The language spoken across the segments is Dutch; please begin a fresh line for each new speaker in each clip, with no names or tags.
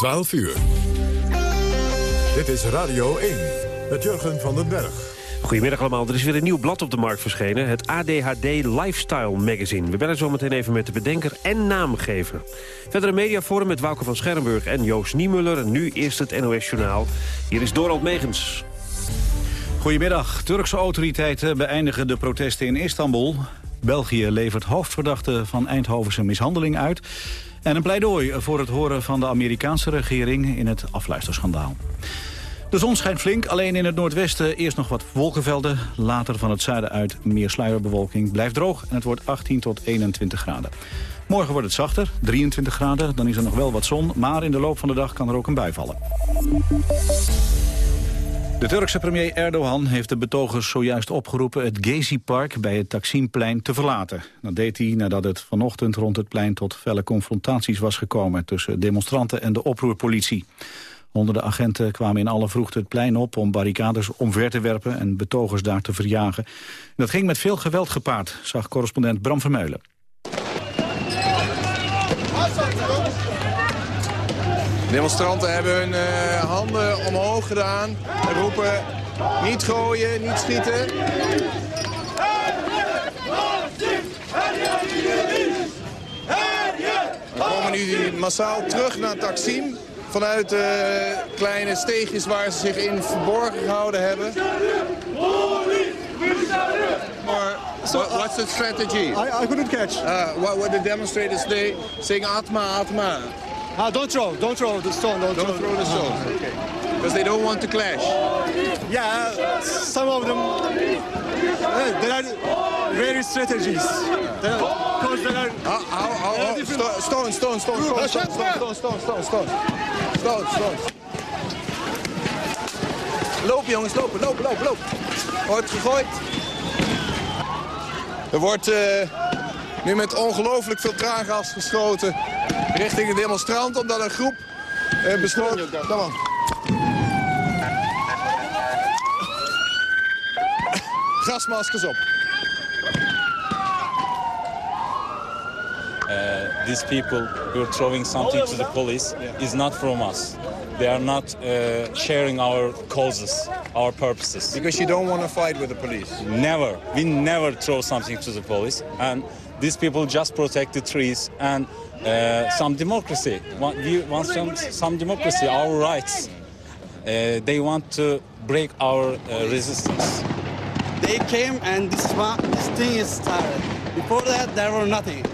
12 uur. Dit is Radio 1 met Jurgen van den Berg.
Goedemiddag allemaal, er is weer een nieuw blad op de markt verschenen. Het ADHD Lifestyle Magazine. We bellen zo meteen even met de bedenker en naamgever. Verder een mediaforum met Wouke van Scherrenburg en Joost Niemuller. Nu eerst het NOS Journaal. Hier is Dorald Megens.
Goedemiddag. Turkse autoriteiten beëindigen de protesten in Istanbul. België levert hoofdverdachte van Eindhovense mishandeling uit. En een pleidooi voor het horen van de Amerikaanse regering in het afluisterschandaal. De zon schijnt flink, alleen in het noordwesten eerst nog wat wolkenvelden. Later van het zuiden uit meer sluierbewolking. Blijft droog en het wordt 18 tot 21 graden. Morgen wordt het zachter, 23 graden. Dan is er nog wel wat zon, maar in de loop van de dag kan er ook een bui vallen. De Turkse premier Erdogan heeft de betogers zojuist opgeroepen... het Gezi-park bij het Taksimplein te verlaten. Dat deed hij nadat het vanochtend rond het plein tot felle confrontaties was gekomen... tussen demonstranten en de oproerpolitie. Honderden agenten kwamen in alle vroegte het plein op om barricades omver te werpen en betogers daar te verjagen. dat ging met veel geweld gepaard, zag correspondent Bram Vermeulen.
Demonstranten hebben hun uh, handen omhoog gedaan en roepen niet gooien, niet schieten. We komen nu massaal terug naar Taksim vanuit de kleine steegjes waar ze zich in verborgen gehouden hebben. Maar what's the strategy?
I, I couldn't catch.
Uh, what, what the demonstrators say, saying Atma, Atma.
Ah, don't throw, don't throw the stone, don't,
Don't
throw.
throw the stone. Okay. Because they don't want to clash.
Yeah, some of them, uh, there are various strategies. There are, because there are,
How, how, how,
Yeah,
how,
different-
stone, stone, stone, stone, stone, stone, stone, stone, stone, stone, stone, stone. Lopen jongens, lopen, lopen, lopen, lopen. Wordt gegooid. Er wordt uh, nu met ongelooflijk veel traangas geschoten richting de demonstranten, omdat een groep uh, besloot... Kom aan. Gasmaskers op.
Uh, these people who are throwing something to the police is not from us. They are not uh, sharing our causes, our purposes.
Because you don't want to fight with the police.
Never. We never throw something to the police. And these people just protect the trees and uh, some democracy. Want- We want some, some democracy, our rights. Uh, they want to break our uh, resistance.
They came and this, this thing is started. Before that, there were nothing.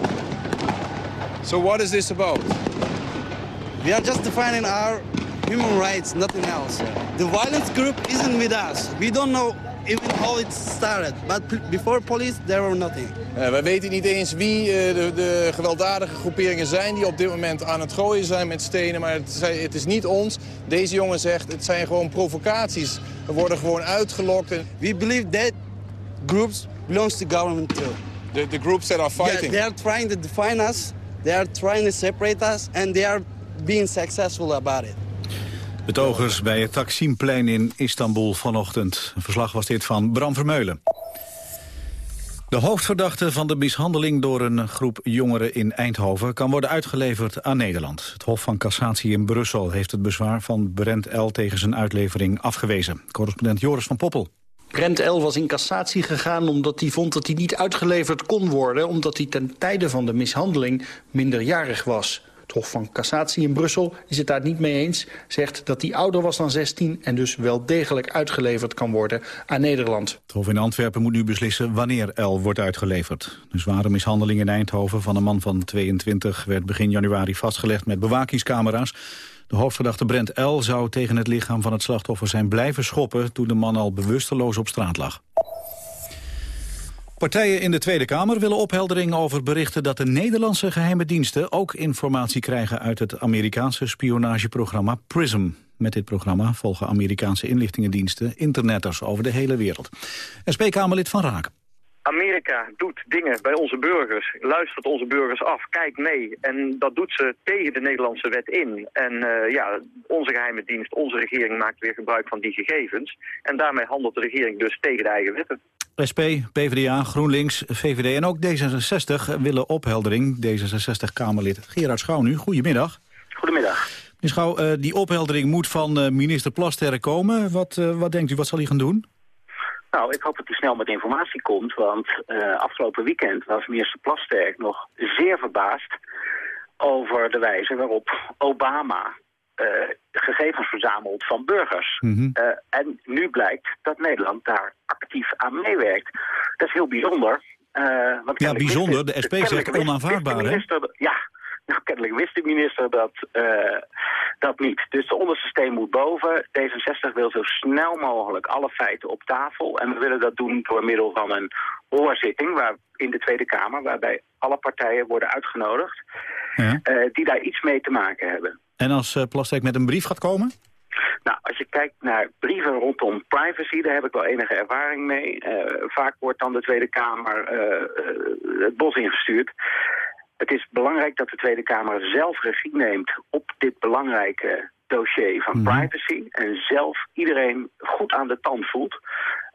So what is this about?
We are just defining our human rights, nothing else. The violence group isn't with us. We don't know even how it started. But before police, there were nothing.
Uh, wij weten niet eens wie uh, de, de, gewelddadige groeperingen zijn... die op dit moment aan het gooien zijn met stenen. Maar het, het is niet ons. Deze jongen zegt, het zijn gewoon provocaties. We worden gewoon uitgelokt.
We believe that groups belongs to government too.
de, de groups that are
Yeah,
fighting.
they are trying to define us. They are trying to separate us. And they are being successful about it.
Betogers bij het Taksimplein in Istanbul vanochtend. Een verslag was dit van Bram Vermeulen. De hoofdverdachte van de mishandeling door een groep jongeren in Eindhoven... kan worden uitgeleverd aan Nederland. Het Hof van Cassatie in Brussel heeft het bezwaar van Brent L. tegen zijn uitlevering afgewezen. Correspondent Joris van Poppel.
Brent L. was in cassatie gegaan omdat hij vond dat hij niet uitgeleverd kon worden... omdat hij ten tijde van de mishandeling minderjarig was. Het Hof van Cassatie in Brussel is het daar niet mee eens. Zegt dat hij ouder was dan 16 en dus wel degelijk uitgeleverd kan worden aan Nederland.
Het Hof in Antwerpen moet nu beslissen wanneer L. wordt uitgeleverd. De zware mishandeling in Eindhoven van een man van 22... werd begin januari vastgelegd met bewakingscamera's. De hoofdverdachte Brent L. zou tegen het lichaam van het slachtoffer zijn blijven schoppen... toen de man al bewusteloos op straat lag. Partijen in de Tweede Kamer willen opheldering over berichten dat de Nederlandse geheime diensten ook informatie krijgen uit het Amerikaanse spionageprogramma PRISM. Met dit programma volgen Amerikaanse inlichtingendiensten internetters over de hele wereld. SP-Kamerlid Van Raak.
Amerika doet dingen bij onze burgers, luistert onze burgers af, kijkt mee. En dat doet ze tegen de Nederlandse wet in. En uh, ja, onze geheime dienst, onze regering maakt weer gebruik van die gegevens. En daarmee handelt de regering dus tegen de eigen wetten.
SP, PvdA, GroenLinks, VVD en ook D66 willen opheldering. D66-Kamerlid Gerard Schouw nu, goedemiddag.
Goedemiddag.
Meneer Schouw, uh, die opheldering moet van uh, minister Plasterk komen. Wat, uh, wat denkt u, wat zal hij gaan doen?
Nou, ik hoop dat hij snel met informatie komt, want afgelopen weekend was minister Plasterk nog zeer verbaasd over de wijze waarop Obama gegevens verzamelt van burgers. Mm -hmm. en nu blijkt dat Nederland daar actief aan meewerkt. Dat is heel bijzonder.
want ja, bijzonder. De SP zegt onaanvaardbaar, hè?
Ja, nou, kennelijk wist de minister dat, uh, dat niet. Dus de onderste steen moet boven. D66 wil zo snel mogelijk alle feiten op tafel. En we willen dat doen door middel van een hoorzitting waar, in de Tweede Kamer... waarbij alle partijen worden uitgenodigd ja. uh, die daar iets mee te maken hebben.
En als uh, Plastek met een brief gaat komen?
Nou, als je kijkt naar brieven rondom privacy, daar heb ik wel enige ervaring mee. Uh, vaak wordt dan de Tweede Kamer uh, het bos ingestuurd. Het is belangrijk dat de Tweede Kamer zelf regie neemt op dit belangrijke dossier van mhm. privacy. En zelf iedereen goed aan de tand voelt.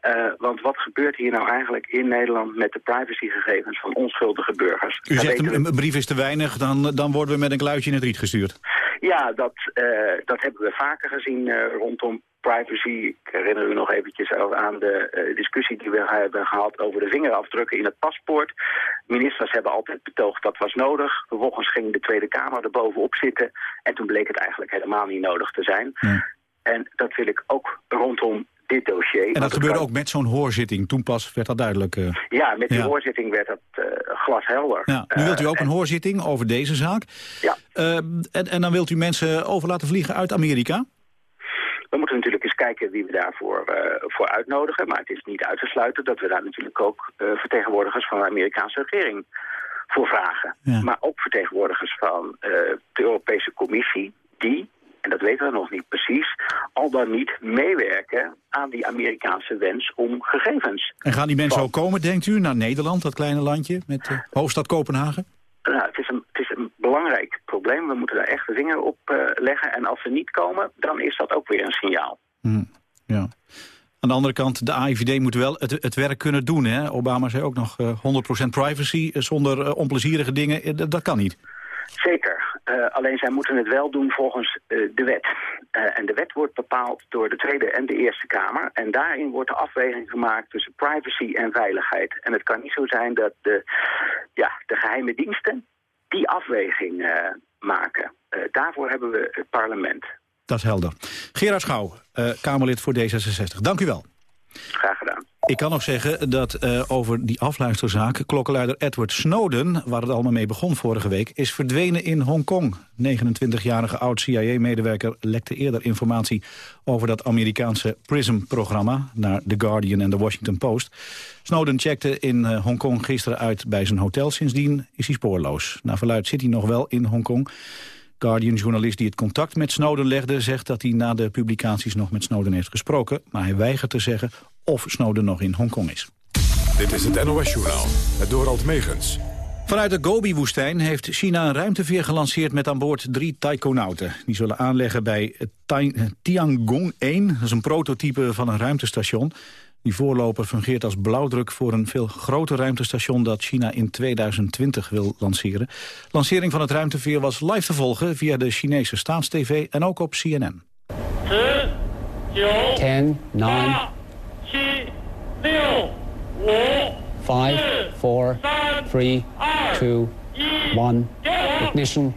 Uh, want wat gebeurt hier nou eigenlijk in Nederland met de privacygegevens van onschuldige burgers?
U zegt een, een, brief is te weinig, dan, dan worden we met een kluitje in het riet gestuurd.
Ja, dat, uh, dat hebben we vaker gezien uh, rondom privacy. Ik herinner u nog eventjes aan de uh, discussie die we hebben gehad over de vingerafdrukken in het paspoort. Ministers hebben altijd betoogd dat was nodig. Vervolgens ging de Tweede Kamer er bovenop zitten. En toen bleek het eigenlijk helemaal niet nodig te zijn. Ja. En dat wil ik ook rondom dit dossier.
En dat gebeurde ook met zo'n hoorzitting. Toen pas werd dat duidelijk. Uh...
Ja, met die ja. hoorzitting werd dat uh, glashelder.
Ja. Nu wilt u ook een hoorzitting over deze zaak.
Ja.
En, en dan wilt u mensen over laten vliegen uit Amerika?
We moeten natuurlijk eens kijken wie we daarvoor uh, voor uitnodigen. Maar het is niet uit te sluiten dat we daar natuurlijk ook uh, vertegenwoordigers van de Amerikaanse regering voor vragen. Ja. Maar ook vertegenwoordigers van uh, de Europese Commissie die, en dat weten we nog niet precies, al dan niet meewerken aan die Amerikaanse wens om gegevens.
En gaan die mensen van... ook komen, denkt u, naar Nederland, dat kleine landje met de hoofdstad Kopenhagen?
Nou, het is, een, het is een belangrijk probleem. We moeten daar echt de vinger op uh, leggen. En als ze niet komen, dan is dat ook weer een signaal.
Hmm, ja. Aan de andere kant, de AIVD moet wel het, het werk kunnen doen. Hè? Obama zei ook nog uh, 100% privacy zonder uh, onplezierige dingen. Dat, dat kan niet.
Zeker. Uh, alleen zij moeten het wel doen volgens uh, de wet. Uh, en de wet wordt bepaald door de Tweede en de Eerste Kamer. En daarin wordt de afweging gemaakt tussen privacy en veiligheid. En het kan niet zo zijn dat de, ja, de geheime diensten die afweging maken. daarvoor hebben we het parlement.
Dat is helder. Gerard Schouw, Kamerlid voor D66. Dank u wel.
Graag gedaan.
Ik kan nog zeggen dat uh, over die afluisterzaak... klokkenluider Edward Snowden, waar het allemaal mee begon vorige week... is verdwenen in Hongkong. 29-jarige oud-CIA-medewerker lekte eerder informatie... over dat Amerikaanse PRISM-programma... naar The Guardian en The Washington Post. Snowden checkte in uh, Hongkong gisteren uit bij zijn hotel. Sindsdien is hij spoorloos. Naar verluid zit hij nog wel in Hongkong... Guardian-journalist die het contact met Snowden legde... zegt dat hij na de publicaties nog met Snowden heeft gesproken... maar hij weigert te zeggen of Snowden nog in Hongkong is.
Dit is het NOS-journaal, het Dorald Megens.
Vanuit de Gobi-woestijn heeft China een ruimteveer gelanceerd met aan boord drie taikonauten. Die zullen aanleggen bij Tiangong 1, dat is een prototype van een ruimtestation. Die voorloper fungeert als blauwdruk voor een veel groter ruimtestation... dat China in 2020 wil lanceren. Lancering van het ruimteveer was live te volgen via de Chinese staatstv en ook op CNN. 10, 9, 5, 4, 3, 2, 1, ignition.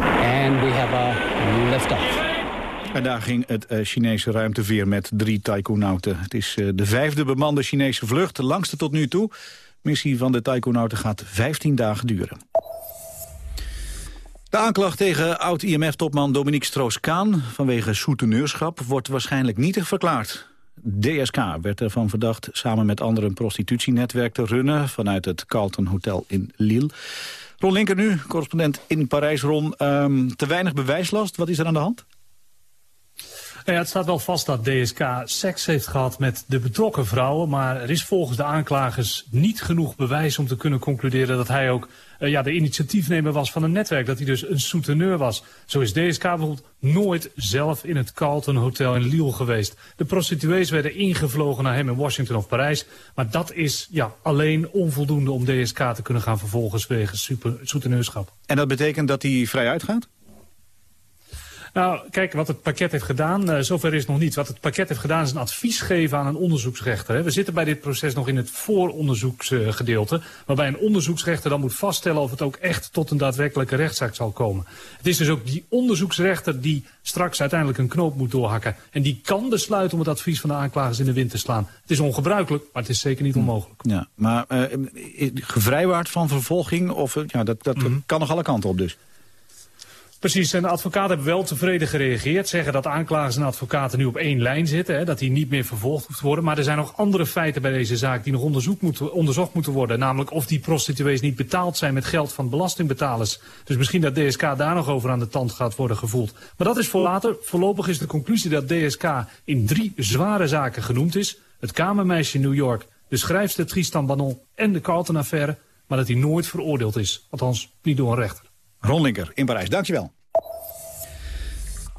And we have a lift-off. En daar ging het uh, Chinese ruimteveer met drie taikonauten. Het is uh, de vijfde bemande Chinese vlucht, de langste tot nu toe. Missie van de taikonauten gaat 15 dagen duren. De aanklacht tegen oud-IMF-topman Dominique Stroos-Kaan... vanwege soeteneurschap wordt waarschijnlijk nietig verklaard. DSK werd ervan verdacht samen met anderen een prostitutienetwerk te runnen... vanuit het Carlton Hotel in Lille. Ron Linker nu, correspondent in Parijs. Ron, um, te weinig bewijslast, wat is er aan de hand?
Ja, het staat wel vast dat DSK seks heeft gehad met de betrokken vrouwen. Maar er is volgens de aanklagers niet genoeg bewijs om te kunnen concluderen dat hij ook uh, ja, de initiatiefnemer was van een netwerk. Dat hij dus een souteneur was. Zo is DSK bijvoorbeeld nooit zelf in het Carlton Hotel in Lille geweest. De prostituees werden ingevlogen naar hem in Washington of Parijs. Maar dat is ja, alleen onvoldoende om DSK te kunnen gaan vervolgen wegens souteneurschap.
En dat betekent dat hij vrij uitgaat?
Nou, kijk, wat het pakket heeft gedaan, uh, zover is het nog niet. Wat het pakket heeft gedaan is een advies geven aan een onderzoeksrechter. Hè. We zitten bij dit proces nog in het vooronderzoeksgedeelte... waarbij een onderzoeksrechter dan moet vaststellen of het ook echt tot een daadwerkelijke rechtszaak zal komen. Het is dus ook die onderzoeksrechter die straks uiteindelijk een knoop moet doorhakken. En die kan besluiten om het advies van de aanklagers in de wind te slaan. Het is ongebruikelijk, maar het is zeker niet onmogelijk.
Ja, maar uh, gevrijwaard van vervolging, of, ja, dat, dat mm -hmm. kan nog alle kanten op dus?
Precies, en de advocaten hebben wel tevreden gereageerd. Zeggen dat aanklagers en advocaten nu op één lijn zitten. Hè, dat hij niet meer vervolgd hoeft te worden. Maar er zijn nog andere feiten bij deze zaak die nog moeten, onderzocht moeten worden. Namelijk of die prostituees niet betaald zijn met geld van belastingbetalers. Dus misschien dat DSK daar nog over aan de tand gaat worden gevoeld. Maar dat is voor later. Voorlopig is de conclusie dat DSK in drie zware zaken genoemd is. Het kamermeisje in New York, de schrijfster Tristan Banon en de Carlton-affaire. Maar dat hij nooit veroordeeld is. Althans, niet door een rechter.
Ron Linker in Parijs, dankjewel.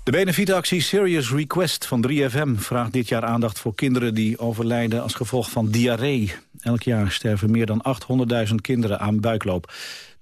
De benefietactie Serious Request van 3FM vraagt dit jaar aandacht voor kinderen die overlijden als gevolg van diarree. Elk jaar sterven meer dan 800.000 kinderen aan buikloop.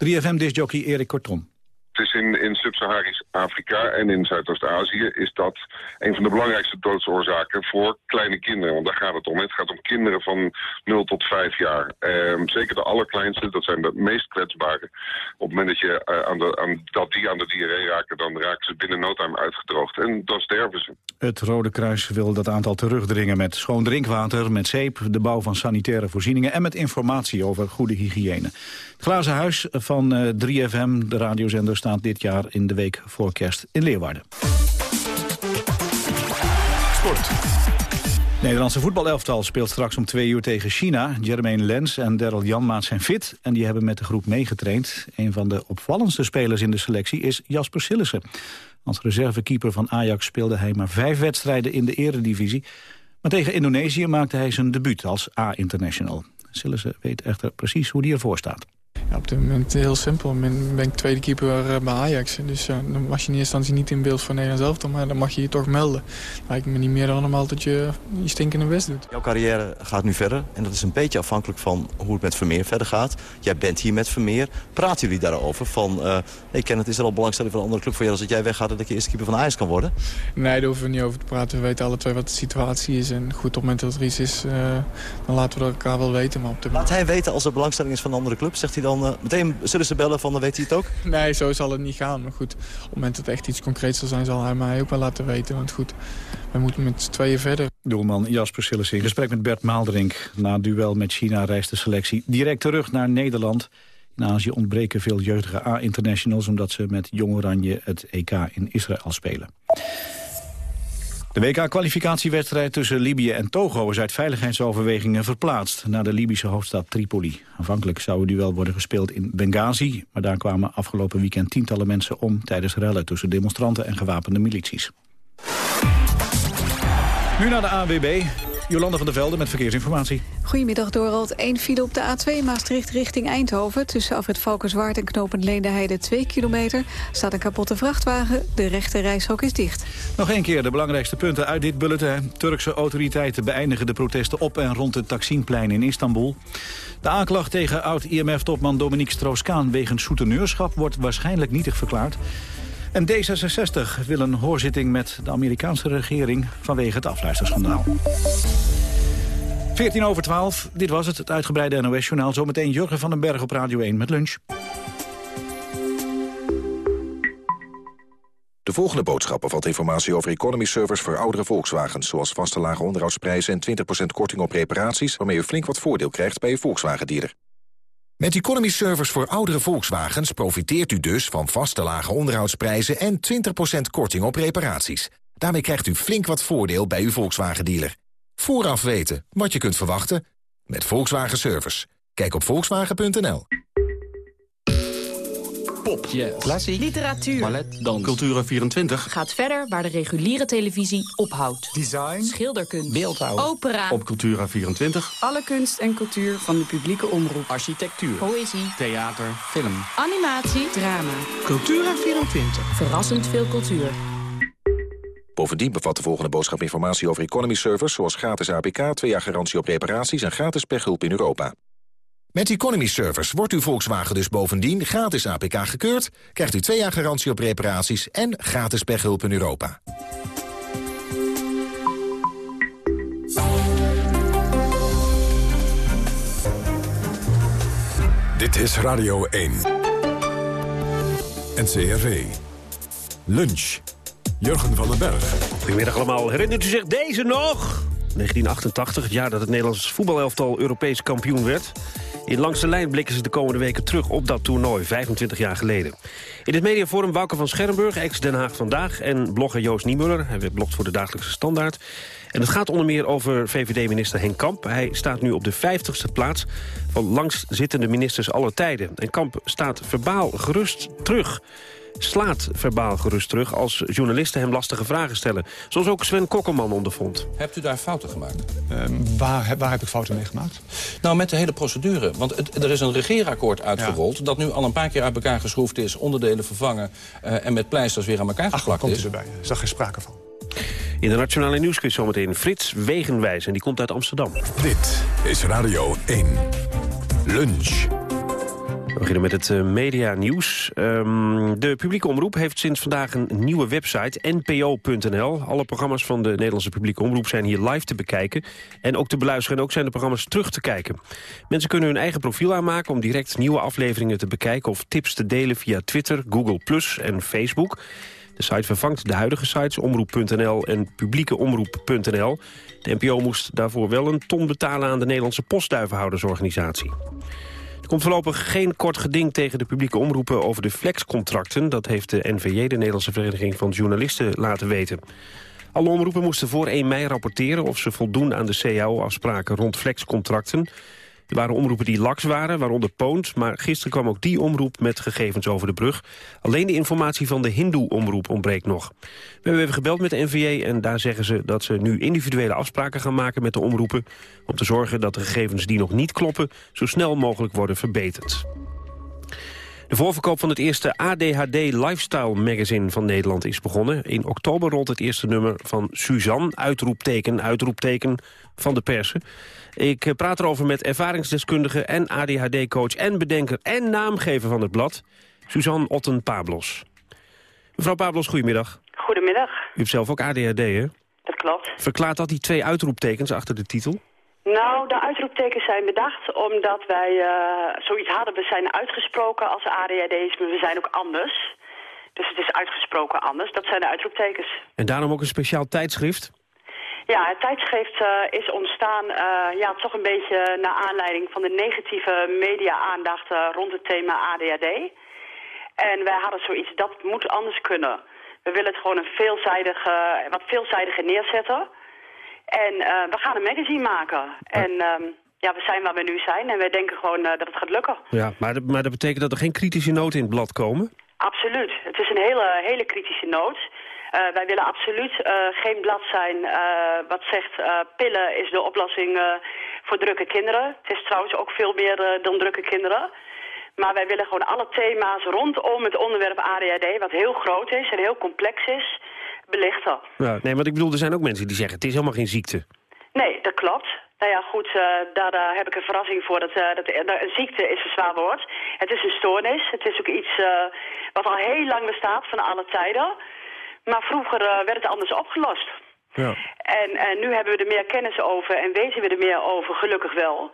3FM-disjockey Erik Kortom.
Het is in, in Sub-Saharisch Afrika en in Zuidoost-Azië is dat een van de belangrijkste doodsoorzaken voor kleine kinderen. Want daar gaat het om. Het gaat om kinderen van 0 tot 5 jaar. Ehm, zeker de allerkleinste, dat zijn de meest kwetsbare. Op het moment dat, je, uh, aan de, aan, dat die aan de diarree raken, dan raken ze binnen no time uitgedroogd. En dan sterven ze.
Het Rode Kruis wil dat aantal terugdringen met schoon drinkwater, met zeep, de bouw van sanitaire voorzieningen en met informatie over goede hygiëne. Glazen huis van uh, 3FM, de radiozender, staat dit jaar in de week voor kerst in Leeuwarden. Sport. Nederlandse voetbalelftal speelt straks om twee uur tegen China. Jermaine Lens en Daryl Janmaat zijn fit en die hebben met de groep meegetraind. Een van de opvallendste spelers in de selectie is Jasper Sillissen. Als reservekeeper van Ajax speelde hij maar vijf wedstrijden in de eredivisie. Maar tegen Indonesië maakte hij zijn debuut als A-international. Sillissen weet echter precies hoe die ervoor staat.
Ja, op dit moment heel simpel. Ik ben, ben ik tweede keeper eh, bij Ajax. Dus uh, dan was je in eerste instantie niet in beeld voor Nederland zelf. Maar dan mag je je toch melden. Lijkt me niet meer dan normaal dat je je stinkende best doet.
Jouw carrière gaat nu verder. En dat is een beetje afhankelijk van hoe het met Vermeer verder gaat. Jij bent hier met Vermeer. Praten jullie daarover? Van, uh, hey Kenneth, is er al belangstelling van een andere club voor jou... als dat jij weggaat en dat je eerste keeper van Ajax kan worden?
Nee, daar hoeven we niet over te praten. We weten alle twee wat de situatie is. En goed, op het moment dat er iets is, uh, dan laten we elkaar wel weten. Maar op de...
Laat hij weten als er belangstelling is van een andere club? Zegt hij dan uh, meteen zullen ze bellen van, dan weet hij het ook?
Nee, zo zal het niet gaan. Maar goed, op het moment dat het echt iets concreets zal zijn... zal hij mij ook wel laten weten. Want goed, we moeten met z'n tweeën verder.
Doelman Jasper Sillissen in gesprek met Bert Maalderink. Na het duel met China reist de selectie direct terug naar Nederland. In Azië ontbreken veel jeugdige A-internationals... omdat ze met Jong Oranje het EK in Israël spelen. De WK-kwalificatiewedstrijd tussen Libië en Togo is uit veiligheidsoverwegingen verplaatst naar de Libische hoofdstad Tripoli. Aanvankelijk zou het duel worden gespeeld in Benghazi, maar daar kwamen afgelopen weekend tientallen mensen om tijdens rellen tussen demonstranten en gewapende milities. Nu naar de AWB. Jolanda van der Velde met verkeersinformatie.
Goedemiddag Dorald. Eén file op de A2 Maastricht richting Eindhoven. Tussen Afrit Valkenswaard en Knopend Leendeheide 2 kilometer. Staat een kapotte vrachtwagen. De rechte reishok is dicht.
Nog één keer de belangrijkste punten uit dit bulletin. Turkse autoriteiten beëindigen de protesten op en rond het Taksimplein in Istanbul. De aanklacht tegen oud-IMF-topman Dominique Strauss-Kaan wegens soeteneurschap wordt waarschijnlijk nietig verklaard. En D66 wil een hoorzitting met de Amerikaanse regering vanwege het afluisterschandaal. 14 over 12, dit was het, het uitgebreide NOS-journaal. Zometeen Jurgen van den Berg op Radio 1 met lunch.
De volgende boodschap bevat informatie over economy servers voor oudere Volkswagens... zoals vaste lage onderhoudsprijzen en 20% korting op reparaties... waarmee u flink wat voordeel krijgt bij uw Volkswagen-dealer. Met Economy Servers voor oudere Volkswagens profiteert u dus van vaste lage onderhoudsprijzen en 20% korting op reparaties. Daarmee krijgt u flink wat voordeel bij uw Volkswagen-dealer. Vooraf weten wat je kunt verwachten met Volkswagen Service. Kijk op volkswagen.nl.
Pop, klassiek,
literatuur,
ballet, dans. Cultura24
gaat verder waar de reguliere televisie ophoudt.
Design,
schilderkunst,
beeldhouw,
opera.
Op Cultura24
alle kunst en cultuur van de publieke omroep.
architectuur,
Poëzie,
theater, film.
animatie, drama.
Cultura24
Verrassend veel cultuur.
Bovendien bevat de volgende boodschap informatie over economy servers... zoals gratis APK, twee jaar garantie op reparaties en gratis pechhulp in Europa. Met Economy Servers wordt uw Volkswagen dus bovendien gratis APK gekeurd... krijgt u twee jaar garantie op reparaties en gratis pechhulp in Europa.
Dit is Radio 1. NCRV. Lunch. Jurgen van den Berg.
Goedemiddag allemaal. Herinnert u zich deze nog? 1988, het jaar dat het Nederlands voetbalelftal Europees kampioen werd. In langste lijn blikken ze de komende weken terug op dat toernooi, 25 jaar geleden. In het mediaforum Wouke van Scherrenburg, ex-Den Haag Vandaag... en blogger Joost Niemuller, hij blogt voor de Dagelijkse Standaard. En het gaat onder meer over VVD-minister Henk Kamp. Hij staat nu op de 50ste plaats van langstzittende ministers aller tijden. En Kamp staat verbaal gerust terug slaat verbaal gerust terug als journalisten hem lastige vragen stellen. Zoals ook Sven Kokkelman ondervond.
Hebt u daar fouten gemaakt?
Ehm, waar, waar heb ik fouten mee gemaakt?
Nou, met de hele procedure. Want het, er is een regeerakkoord uitgerold... dat nu al een paar keer uit elkaar geschroefd is... onderdelen vervangen uh, en met pleisters weer aan elkaar geplakt
komt
is.
er erbij. Er is geen sprake van.
In de Nationale Nieuwsquiz zometeen Frits Wegenwijs. En die komt uit Amsterdam.
Dit is Radio 1. Lunch.
We beginnen met het uh, media-nieuws. Um, de publieke omroep heeft sinds vandaag een nieuwe website, npo.nl. Alle programma's van de Nederlandse publieke omroep zijn hier live te bekijken... en ook te beluisteren en ook zijn de programma's terug te kijken. Mensen kunnen hun eigen profiel aanmaken om direct nieuwe afleveringen te bekijken... of tips te delen via Twitter, Google Plus en Facebook... De site vervangt de huidige sites omroep.nl en publiekeomroep.nl. De NPO moest daarvoor wel een ton betalen aan de Nederlandse postduivenhoudersorganisatie. Er komt voorlopig geen kort geding tegen de publieke omroepen over de flexcontracten. Dat heeft de NVJ, de Nederlandse Vereniging van Journalisten, laten weten. Alle omroepen moesten voor 1 mei rapporteren of ze voldoen aan de CAO-afspraken rond flexcontracten. Er waren omroepen die laks waren, waaronder Poont. Maar gisteren kwam ook die omroep met gegevens over de brug. Alleen de informatie van de Hindoe-omroep ontbreekt nog. We hebben even gebeld met de NVJ en daar zeggen ze dat ze nu individuele afspraken gaan maken met de omroepen... om te zorgen dat de gegevens die nog niet kloppen zo snel mogelijk worden verbeterd. De voorverkoop van het eerste ADHD Lifestyle Magazine van Nederland is begonnen. In oktober rolt het eerste nummer van Suzanne, uitroepteken, uitroepteken van de persen. Ik eh, praat erover met ervaringsdeskundige en ADHD-coach en bedenker en naamgever van het blad, Suzanne Otten-Pablos. Mevrouw Pablos, goedemiddag.
Goedemiddag.
U hebt zelf ook ADHD, hè?
Dat klopt.
Verklaart dat die twee uitroeptekens achter de titel?
Nou, de uitroeptekens zijn bedacht omdat wij uh, zoiets hadden. We zijn uitgesproken als ADHD's, maar we zijn ook anders. Dus het is uitgesproken anders. Dat zijn de uitroeptekens.
En daarom ook een speciaal tijdschrift?
Ja, het tijdschrift uh, is ontstaan uh, ja, toch een beetje naar aanleiding van de negatieve media-aandacht uh, rond het thema ADHD. En wij hadden zoiets, dat moet anders kunnen. We willen het gewoon een veelzijdige, wat veelzijdiger neerzetten. En we gaan een magazine maken. En ehm, ja, we zijn waar we nu zijn en wij denken gewoon dat het gaat lukken.
Ja, maar, maar dat betekent dat er geen kritische noten in het blad komen?
Absoluut. Het is een hele, hele kritische noot. Uh, wij willen absoluut uh, geen blad zijn uh, wat zegt pillen is de oplossing voor drukke kinderen. Het is trouwens ook veel meer dan drukke kinderen. Maar wij willen gewoon alle thema's rondom het onderwerp ADHD, wat heel groot is en heel complex is, belichten.
Ja, nee, want ik bedoel, er zijn ook mensen die zeggen het is helemaal geen ziekte.
Nee, dat klopt. Nou ja, goed, daar, daar, heb ik een verrassing voor. Dat, dat, een ziekte is een zwaar woord. Het is een stoornis. Het is ook iets wat al heel lang bestaat, van alle tijden. Maar vroeger uh, werd het anders opgelost.
Ja.
En, en nu hebben we er meer kennis over en weten we er meer over, gelukkig wel.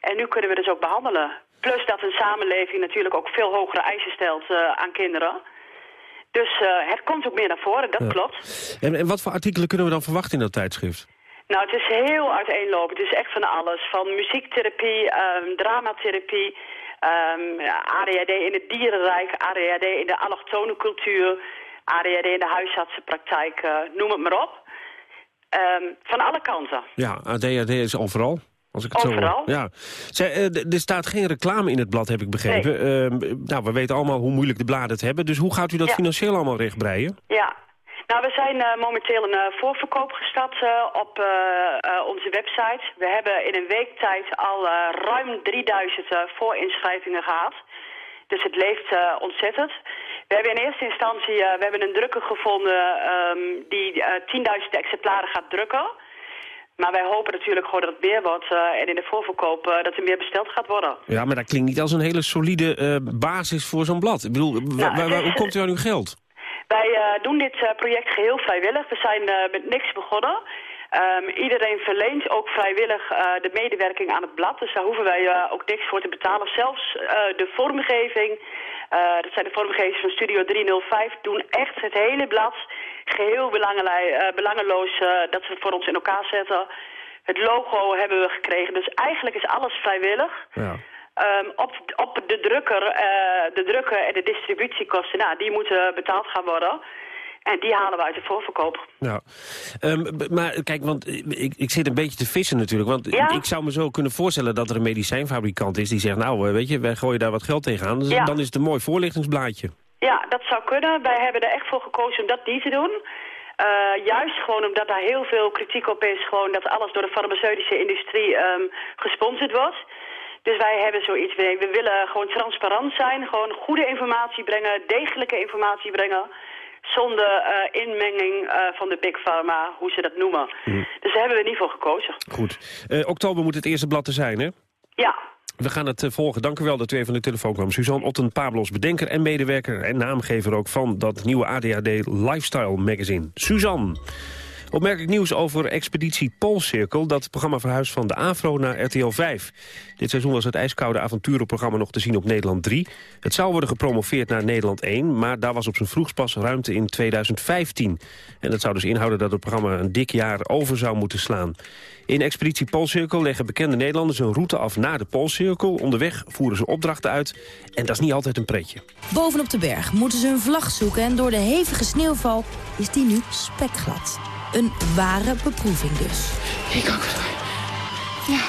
En nu kunnen we dus ook behandelen. Plus dat een samenleving natuurlijk ook veel hogere eisen stelt uh, aan kinderen. Dus uh, het komt ook meer naar voren, dat
ja.
klopt.
En, en wat voor artikelen kunnen we dan verwachten in dat tijdschrift?
Nou, het is heel uiteenlopend. Het is echt van alles. Van muziektherapie, um, dramatherapie, um, ADHD in het dierenrijk, ADHD in de allochtone cultuur... ADHD in de huisartsenpraktijk, uh, noem het maar op. Um, van alle kanten.
Ja, ADHD is overal. Als ik het
Overal.
Zo, ja. Zij, eh, er staat geen reclame in het blad, heb ik begrepen. Ehm, nou, we weten allemaal hoe moeilijk de bladen het hebben. Dus hoe gaat u dat
Ja.
financieel allemaal rechtbreien?
Ja. Nou, we zijn eh, momenteel een eh, voorverkoop gestart eh, op eh, eh, onze website. We hebben in een week tijd al eh, ruim 3000 eh, voorinschrijvingen gehad. Dus het leeft eh, ontzettend. We hebben in eerste instantie eh, we hebben een drukker gevonden ehm, die eh 10.000 exemplaren gaat drukken. Maar wij hopen natuurlijk gewoon dat het meer wordt eh, en in de voorverkoop eh, dat er meer besteld gaat worden.
Ja, maar dat klinkt niet als een hele solide eh, basis voor zo'n blad. Ik bedoel,
Nou,
hoe komt u aan uw geld?
Wij eh, doen dit eh, project geheel vrijwillig. We zijn eh, met niks begonnen. Ehm, iedereen verleent ook vrijwillig eh, de medewerking aan het blad. Dus daar hoeven wij eh, ook niks voor te betalen. Zelfs eh, de vormgeving, eh, dat zijn de vormgevers van Studio 305, doen echt het hele blad geheel eh, belangeloos eh, dat ze het voor ons in elkaar zetten. Het logo hebben we gekregen. Dus eigenlijk is alles vrijwillig.
Ja.
Ehm, op, op de drukker, eh, de drukker en de distributiekosten, nou, die moeten betaald gaan worden. En die halen we uit de voorverkoop.
Ja. Ehm, maar kijk, want ik, ik zit een beetje te vissen natuurlijk. Want
Ja.
ik zou me zo kunnen voorstellen dat er een medicijnfabrikant is... die zegt, nou, eh, weet je, wij gooien daar wat geld tegenaan. Dus
Ja.
Dan is het een mooi voorlichtingsblaadje.
Ja, dat zou kunnen. Wij hebben er echt voor gekozen om dat niet te doen. Eh, juist gewoon omdat daar heel veel kritiek op is. Gewoon dat alles door de farmaceutische industrie ehm, gesponsord wordt. Dus wij hebben zoiets. We, we willen gewoon transparant zijn. Gewoon goede informatie brengen. Degelijke informatie brengen. Zonder eh, inmenging eh, van de big pharma, hoe ze dat noemen. Dus daar hebben we niet voor gekozen.
Goed. Eh, oktober moet het eerste blad te zijn, hè?
Ja,
We gaan het volgen. Dank u wel dat u even aan de telefoon kwam. Suzanne Otten-Pablos, bedenker en medewerker en naamgever ook van dat nieuwe ADHD Lifestyle Magazine. Suzanne. Opmerkelijk nieuws over Expeditie Poolcirkel. Dat programma verhuist van de AVRO naar RTL 5. Dit seizoen was het ijskoude avonturenprogramma nog te zien op Nederland 3. Het zou worden gepromoveerd naar Nederland 1... maar daar was op zijn vroegst pas ruimte in 2015. En dat zou dus inhouden dat het programma een dik jaar over zou moeten slaan. In Expeditie Poolcirkel leggen bekende Nederlanders een route af naar de Poolcirkel. Onderweg voeren ze opdrachten uit en dat is niet altijd een pretje.
Bovenop de berg moeten ze hun vlag zoeken en door de hevige sneeuwval is die nu spekglad. Een ware beproeving dus.
Ik ook. Ja.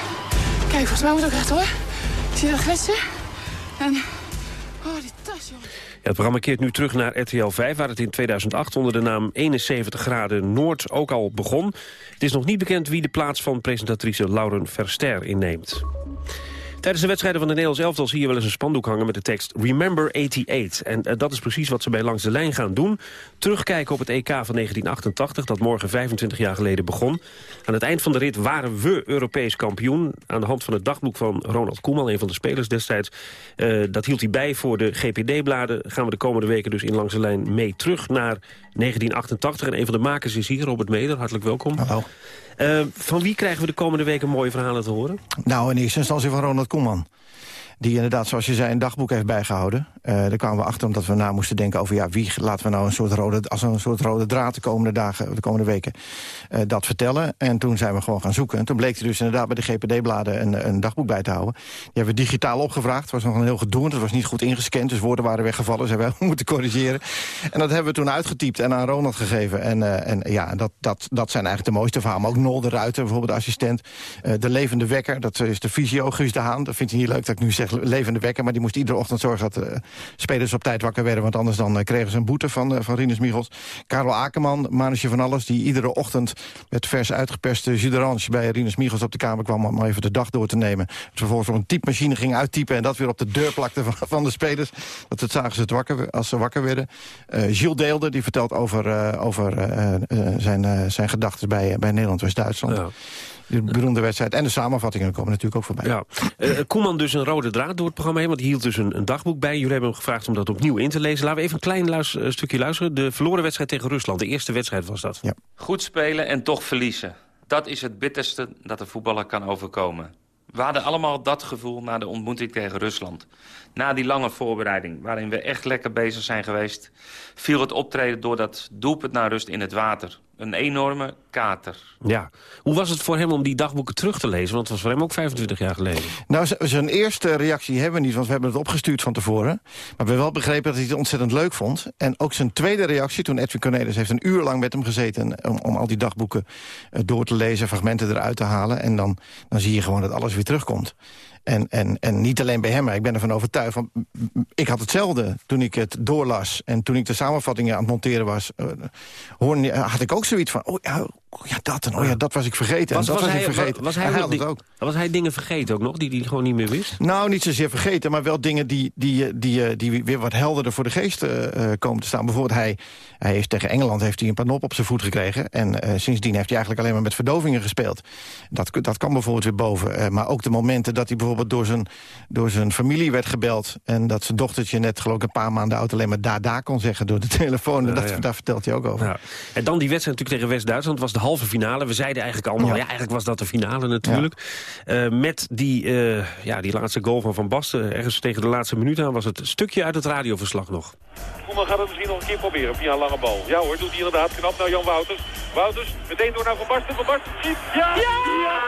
Kijk, volgens mij moet het ook recht hoor. Zie dat gletsen. En... Oh, die tas, joh.
Ja, het programma keert nu terug naar RTL 5... waar het in 2008 onder de naam 71 graden Noord ook al begon. Het is nog niet bekend wie de plaats van presentatrice Lauren Verster inneemt. Tijdens de wedstrijden van de Nederlands elftal zie je wel eens een spandoek hangen met de tekst Remember 88. En eh, dat is precies wat ze bij Langs de Lijn gaan doen. Terugkijken op het EK van 1988, dat morgen 25 jaar geleden begon. Aan het eind van de rit waren we Europees kampioen. Aan de hand van het dagboek van Ronald Koeman, een van de spelers destijds. eh, dat hield hij bij voor de GPD-bladen. Gaan we de komende weken dus in Langs de Lijn mee terug naar 1988. En een van de makers is hier, Robert Meder. Hartelijk welkom.
Hallo.
Eh, van wie krijgen we de komende weken mooie verhalen te horen?
Nou, in eerste instantie van Ronald Koeman. Die inderdaad, zoals je zei, een dagboek heeft bijgehouden. Eh daar kwamen we achter omdat we na moesten denken over... ja, wie laten we nou een soort rode, als een soort rode draad de komende dagen, de komende weken eh, dat vertellen. En toen zijn we gewoon gaan zoeken. En toen bleek hij dus inderdaad bij de GPD-bladen een, een dagboek bij te houden. Die hebben we digitaal opgevraagd. Het was nog een heel gedoe, het was niet goed ingescand. Dus woorden waren weggevallen, ze hebben we moeten corrigeren. En dat hebben we toen uitgetypt en aan Ronald gegeven. En, eh, en ja, dat, dat, dat zijn eigenlijk de mooiste verhalen. Maar ook Nol de Ruiter, bijvoorbeeld de assistent. De levende wekker, dat is de fysio Guus de Haan. Dat vindt hij niet leuk dat ik nu zeg levende wekker. Maar die moest iedere ochtend zorgen dat de spelers op tijd wakker werden. Want anders dan eh, kregen ze een boete van, eh, van Rinus Michels. Karel Akerman, manusje van alles. Die iedere ochtend met vers uitgeperste jus bij Rinus Michels op de kamer kwam. Om even de dag door te nemen. Het vervolgens op een typemachine ging uittypen. En dat weer op de deur plakte van, van de spelers. Dat het zagen ze het wakker, als ze wakker werden. Eh Gilles Deelde, die vertelt over, eh, over eh, eh, zijn, eh, zijn gedachten bij, bij Nederland-West-Duitsland. De beroemde wedstrijd. En de samenvattingen komen natuurlijk ook voorbij.
Ja. Eh, Koeman dus een rode draad door het programma heen, want hij hield dus een, een dagboek bij. Jullie hebben hem gevraagd om dat opnieuw in te lezen. Laten we even een klein luis- eh, stukje luisteren. De verloren wedstrijd tegen Rusland, de eerste wedstrijd was dat.
Ja.
Goed spelen en toch verliezen. Dat is het bitterste dat een voetballer kan overkomen. We hadden allemaal dat gevoel na de ontmoeting tegen Rusland. Na die lange voorbereiding, waarin we echt lekker bezig zijn geweest... viel het optreden door dat doelpunt naar rust in het water. Een enorme kater.
Ja. Hoe was het voor hem om die dagboeken terug te lezen? Want het was voor hem ook 25 jaar geleden.
Nou, zijn eerste reactie hebben we niet, want we hebben het opgestuurd van tevoren. Maar we hebben wel begrepen dat hij het ontzettend leuk vond. En ook zijn tweede reactie, toen Edwin Cornelis heeft een uur lang met hem gezeten... om, om al die dagboeken eh, door te lezen, fragmenten eruit te halen. En dan, dan zie je gewoon dat alles weer terugkomt. En, en, en niet alleen bij hem, maar ik ben ervan overtuigd. Want ik had hetzelfde toen ik het doorlas. En toen ik de samenvattingen aan het monteren was... eh, hoorde, had ik ook zoiets van... Oh ja, oh ja, dat en oh ja, dat was ik vergeten. en dat was, ik vergeten.
Was hij,
had het ook.
was hij dingen vergeten ook nog, die hij gewoon niet meer wist?
Nou, niet zozeer vergeten, maar wel dingen die, die, eh, die, eh, die weer wat helderder voor de geest eh, komen te staan. Bijvoorbeeld, hij, hij heeft tegen Engeland heeft hij een panop op zijn voet gekregen. En sindsdien heeft hij eigenlijk alleen maar met verdovingen gespeeld. Dat, dat kan bijvoorbeeld weer boven. Maar ook de momenten dat hij bijvoorbeeld door zijn, door zijn familie werd gebeld... en dat zijn dochtertje net geloof ik een paar maanden oud... alleen maar da-da kon zeggen door de telefoon. En dat,
ja.
Daar vertelt hij ook over.
Ja. En dan die wedstrijd natuurlijk tegen West-Duitsland. was de halve finale. We zeiden eigenlijk allemaal, ja,
Ja.
eigenlijk was dat de finale natuurlijk. Eh, met die, eh, ja, die laatste goal van Van Basten. Ergens tegen de laatste minuut aan was het stukje uit het radioverslag nog.
Koeman gaat het misschien nog een keer proberen via een lange bal. Ja hoor, doet hij inderdaad knap naar Jan Wouters. Wouters, meteen door naar Van Basten. Van Basten schiet. Ja! Ja!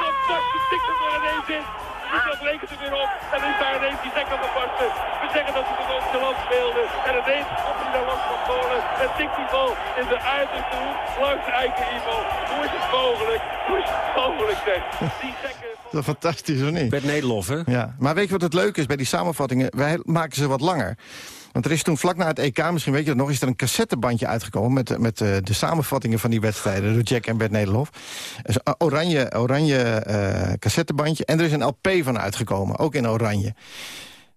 Van Basten tikt er ineens in. Michel rekent er weer op. En is daar ineens die second Van Basten. We zeggen dat hij het op de land speelde. En ineens komt hij daar langs van Polen. En tikt die bal in de uiterste hoek langs Eiken Ivo. Hoe is het mogelijk? Hoe is het mogelijk zeg? Die second...
Dat is fantastisch, of niet?
Bert Nederlof, hè?
Ja, maar weet je wat het leuke is bij die samenvattingen? Wij maken ze wat langer. Want er is toen vlak na het EK, misschien weet je dat nog... is er een cassettebandje uitgekomen met, met eh, de samenvattingen van die wedstrijden... door Jack en Bert Nederlof. Dus een oranje, oranje eh, cassettebandje. En er is een LP van uitgekomen, ook in oranje.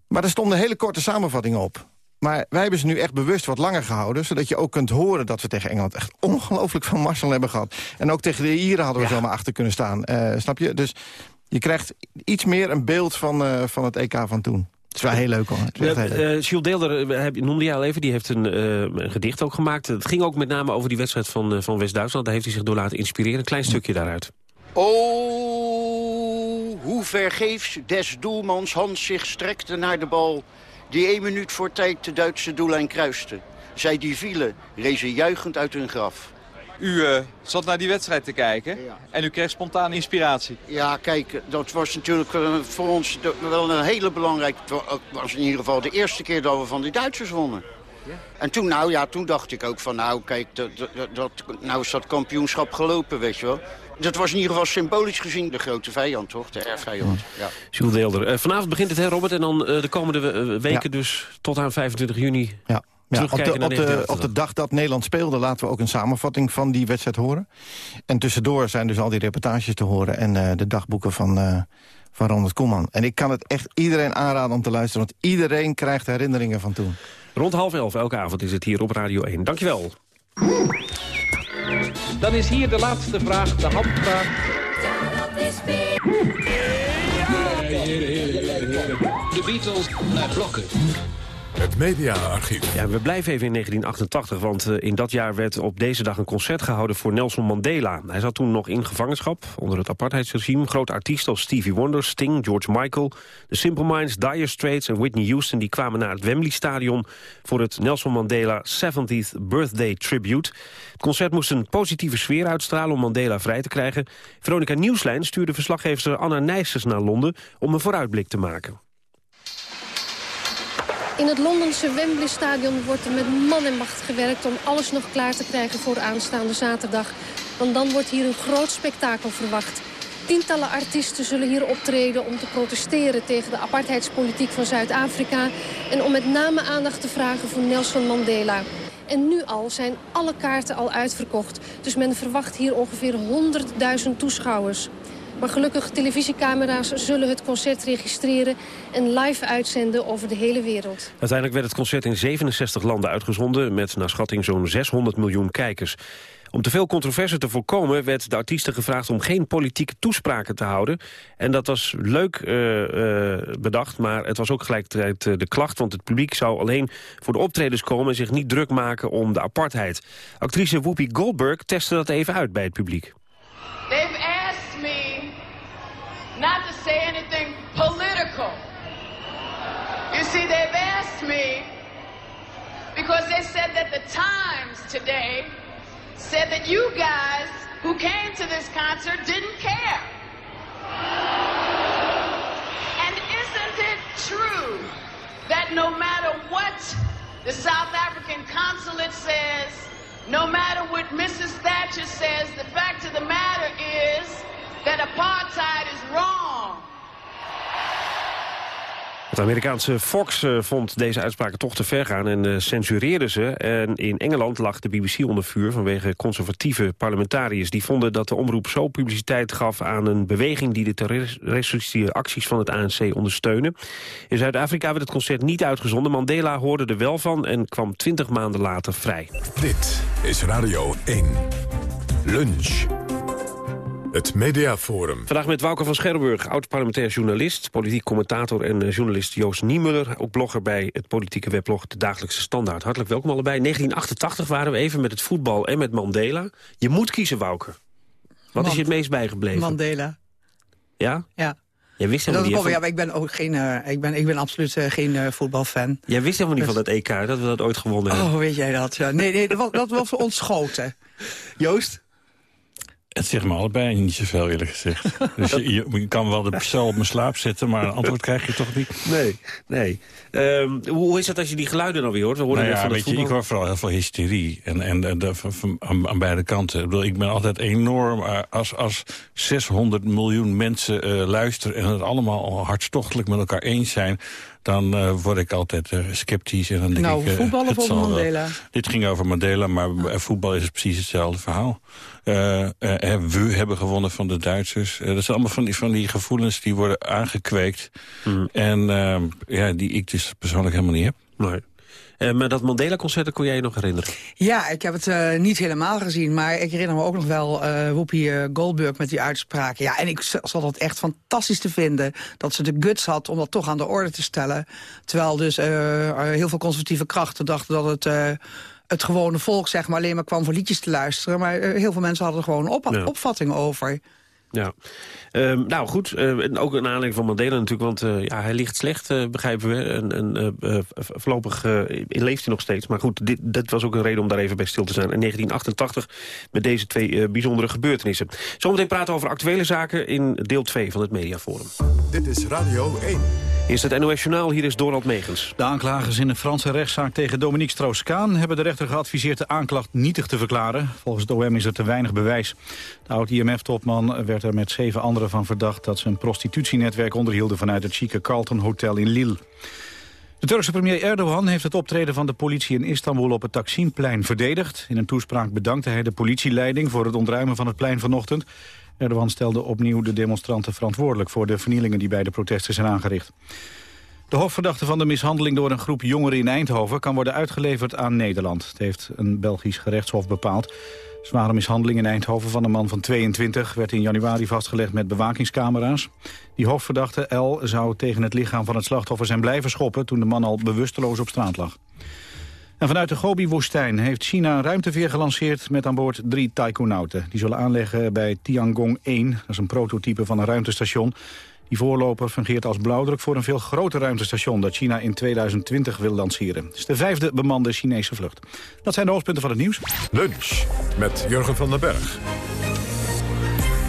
Maar er stonden hele korte samenvattingen op. Maar wij hebben ze nu echt bewust wat langer gehouden... zodat je ook kunt horen dat we tegen Engeland echt ongelooflijk van Marcel hebben gehad. En ook tegen de Ieren hadden we zomaar achter kunnen staan. Eh, snap je? Dus je krijgt iets meer een beeld van, van het EK van toen. Het is wel heel leuk hoor. Het heel leuk.
Eh, Jules Deelder, heb- noemde je al even, die heeft een, eh, een gedicht ook gemaakt. Het ging ook met name over die wedstrijd van, eh, van West-Duitsland. Daar heeft hij zich door laten inspireren. Een klein stukje daaruit.
Oh, hoe vergeefs des doelmans hand zich strekte naar de bal... die één minuut voor tijd de Duitse doellijn kruiste. Zij die vielen, rezen juichend uit hun graf.
U eh, zat naar die wedstrijd te kijken en u kreeg spontaan inspiratie.
Ja, kijk, dat was natuurlijk voor ons de- wel een hele belangrijke... Het wa- was in ieder geval de eerste keer dat we van die Duitsers wonnen. En toen, nou ja, toen dacht ik ook van, nou kijk, dat, dat, dat, nou is dat kampioenschap gelopen, weet je wel. Dat was in ieder geval symbolisch gezien de grote vijand, toch? De erfvijand, ja.
Jules Deelder. Eh, vanavond begint het, hè Robert? En dan eh, de komende weken dus tot aan 25 juni...
Ja. Ja, op, de, op, de,
1980.
op de dag dat Nederland speelde laten we ook een samenvatting van die wedstrijd horen. En tussendoor zijn dus al die reportages te horen en eh, de dagboeken van, eh van Ronald Koeman. En ik kan het echt iedereen aanraden om te luisteren, want iedereen krijgt herinneringen van toen.
Rond half elf elke avond is het hier op Radio 1. Dankjewel.
Dan is hier de laatste vraag, de handvraag.
De Beatles naar blokken. Het mediaarchief.
Ja, we blijven even in 1988, want eh, in dat jaar werd op deze dag een concert gehouden voor Nelson Mandela. Hij zat toen nog in gevangenschap onder het apartheidsregime. Grote artiesten als Stevie Wonder, Sting, George Michael, The Simple Minds, Dire Straits en Whitney Houston die kwamen naar het Wembley Stadion voor het Nelson Mandela 70th Birthday Tribute. Het concert moest een positieve sfeer uitstralen om Mandela vrij te krijgen. Veronica Nieuwslijn stuurde verslaggever Anna Nijsters naar Londen om een vooruitblik te maken.
In het Londense Wembley Stadion wordt er met man en macht gewerkt... om alles nog klaar te krijgen voor aanstaande zaterdag. Want dan wordt hier een groot spektakel verwacht. Tientallen artiesten zullen hier optreden om te protesteren... tegen de apartheidspolitiek van Zuid-Afrika... en om met name aandacht te vragen voor Nelson Mandela. En nu al zijn alle kaarten al uitverkocht. Dus men verwacht hier ongeveer 100.000 toeschouwers. Maar gelukkig, televisiecamera's zullen het concert registreren... en live uitzenden over de hele wereld.
Uiteindelijk werd het concert in 67 landen uitgezonden... met naar schatting zo'n 600 miljoen kijkers. Om te veel controverse te voorkomen werd de artiesten gevraagd... om geen politieke toespraken te houden. En dat was leuk eh, eh, bedacht, maar het was ook gelijkertijd eh, de klacht... want het publiek zou alleen voor de optredens komen... en zich niet druk maken om de apartheid. Actrice Whoopi Goldberg testte dat even uit bij het publiek.
See, they've asked me because they said that the Times today said that you guys who came to this concert didn't care. And isn't it true that no matter what the South African consulate says, no matter what Mrs. Thatcher says, the fact of the matter is that apartheid is wrong.
Het Amerikaanse Fox eh, vond deze uitspraken toch te ver gaan en eh, censureerde ze. En in Engeland lag de BBC onder vuur vanwege conservatieve parlementariërs. Die vonden dat de omroep zo publiciteit gaf aan een beweging... die de terroristische acties van het ANC ondersteunen. In Zuid-Afrika werd het concert niet uitgezonden. Mandela hoorde er wel van en kwam twintig maanden later vrij.
Dit is Radio 1. Lunch. Het Mediaforum.
Vandaag met Wouter van Scherrenburg, oud-parlementair journalist... politiek commentator en eh, journalist Joost Niemuller... ook blogger bij het politieke weblog De Dagelijkse Standaard. Hartelijk welkom allebei. 1988 waren we even met het voetbal en met Mandela. Je moet kiezen, Wouter. Wat is je het meest bijgebleven?
Mandela.
Ja?
Ja.
Jij wist helemaal niet,
ja, maar ik ben ook geen, eh, ik ben, ik ben absoluut eh, geen voetbalfan.
Jij wist helemaal niet
Dus-
van dat EK, dat we dat ooit gewonnen hebben.
Oh, weet jij dat? Ja. Nee, nee, dat was, dat was voor ons schoten.
Joost?
Het zegt me allebei niet zoveel, eerlijk gezegd. Dus je, kan wel de pistool op mijn slaap zetten, maar een antwoord krijg je toch niet?
Nee, nee. Ehm, hoe is het als je die geluiden dan weer hoort? We hoorden
Nou ja,
van
weet je, ik hoor vooral heel veel hysterie. En, en, en dat van, van- aan, aan beide kanten. Ik, bedoel, ik ben altijd enorm... eh, Als, als 600 miljoen mensen eh, luisteren... en het allemaal hartstochtelijk met elkaar eens zijn... dan eh, word ik altijd eh, sceptisch. En dan denk
Nou,
ik, eh,
voetbal of over. Mandela?
Dit ging over Mandela, maar voetbal is het precies hetzelfde verhaal. Eh, eh, eh, we hebben gewonnen van de Duitsers. Dat zijn allemaal van die, van die gevoelens die worden aangekweekt. En eh, ja, die ik dus persoonlijk helemaal niet heb.
Nee. Eh, maar dat Mandela-concert, kon jij je nog herinneren?
Ja, ik heb het eh, niet helemaal gezien, maar ik herinner me ook nog wel eh Whoopi Goldberg met die uitspraken. Ja, en ik zat het echt fantastisch te vinden dat ze de guts had om dat toch aan de orde te stellen. Terwijl dus heel veel conservatieve krachten dachten dat het... het gewone volk zeg maar, alleen maar kwam voor liedjes te luisteren. Maar heel veel mensen hadden er gewoon een op
Ja.
opvatting over.
Ja. Ehm, nou goed, eh, ook een aanleiding van Mandela natuurlijk, want eh, ja, hij ligt slecht, eh, begrijpen we. En, en voorlopig eh, leeft hij nog steeds. Maar goed, dit, dat was ook een reden om daar even bij stil te zijn. In 1988 met deze twee eh, bijzondere gebeurtenissen. Zometeen praten we over actuele zaken in deel 2 van het Mediaforum.
Dit is Radio 1.
Eerst het NOS Journaal, hier is Dorald Megens.
De aanklagers in de Franse rechtszaak tegen Dominique Strauss-Kaan... hebben de rechter geadviseerd de aanklacht nietig te verklaren. Volgens het OM is er te weinig bewijs. De oud-IMF-topman werd er met zeven anderen van verdacht... dat ze een prostitutienetwerk onderhielden vanuit het chique Carlton Hotel in Lille. De Turkse premier Erdogan heeft het optreden van de politie in Istanbul op het Taksimplein verdedigd. In een toespraak bedankte hij de politieleiding voor het ontruimen van het plein vanochtend. Erdogan stelde opnieuw de demonstranten verantwoordelijk voor de vernielingen die bij de protesten zijn aangericht. De hoofdverdachte van de mishandeling door een groep jongeren in Eindhoven kan worden uitgeleverd aan Nederland. Het heeft een Belgisch gerechtshof bepaald. Zware mishandeling in Eindhoven van een man van 22 werd in januari vastgelegd met bewakingscamera's. Die hoofdverdachte L zou tegen het lichaam van het slachtoffer zijn blijven schoppen toen de man al bewusteloos op straat lag. En vanuit de Gobi-woestijn heeft China een ruimteveer gelanceerd met aan boord drie taikonauten. Die zullen aanleggen bij Tiangong 1, dat is een prototype van een ruimtestation. Die voorloper fungeert als blauwdruk voor een veel groter ruimtestation... dat China in 2020 wil lanceren. Het is de vijfde bemande Chinese vlucht. Dat zijn de hoofdpunten van het nieuws.
Lunch met Jurgen van den Berg.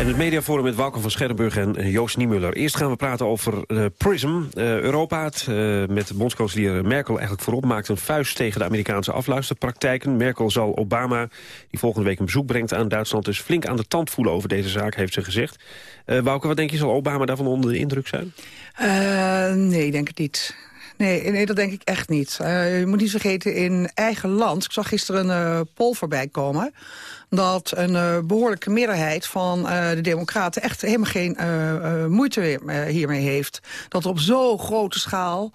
En het mediaforum met Wouter van Scherrenburg en eh, Joost Niemuller. Eerst gaan we praten over eh, PRISM. Eh, Europa, het, eh, met bondskanselier Merkel eigenlijk voorop... maakt een vuist tegen de Amerikaanse afluisterpraktijken. Merkel zal Obama, die volgende week een bezoek brengt aan Duitsland... dus flink aan de tand voelen over deze zaak, heeft ze gezegd. Wouter, wat denk je, zal Obama daarvan onder de indruk zijn?
Nee, denk het niet. Nee, nee, dat denk ik echt niet. Eh, je moet niet vergeten, in eigen land... ik zag gisteren een eh, poll voorbij komen... dat een eh, behoorlijke meerderheid van de democraten... echt helemaal geen moeite hiermee heeft. Dat er op zo'n grote schaal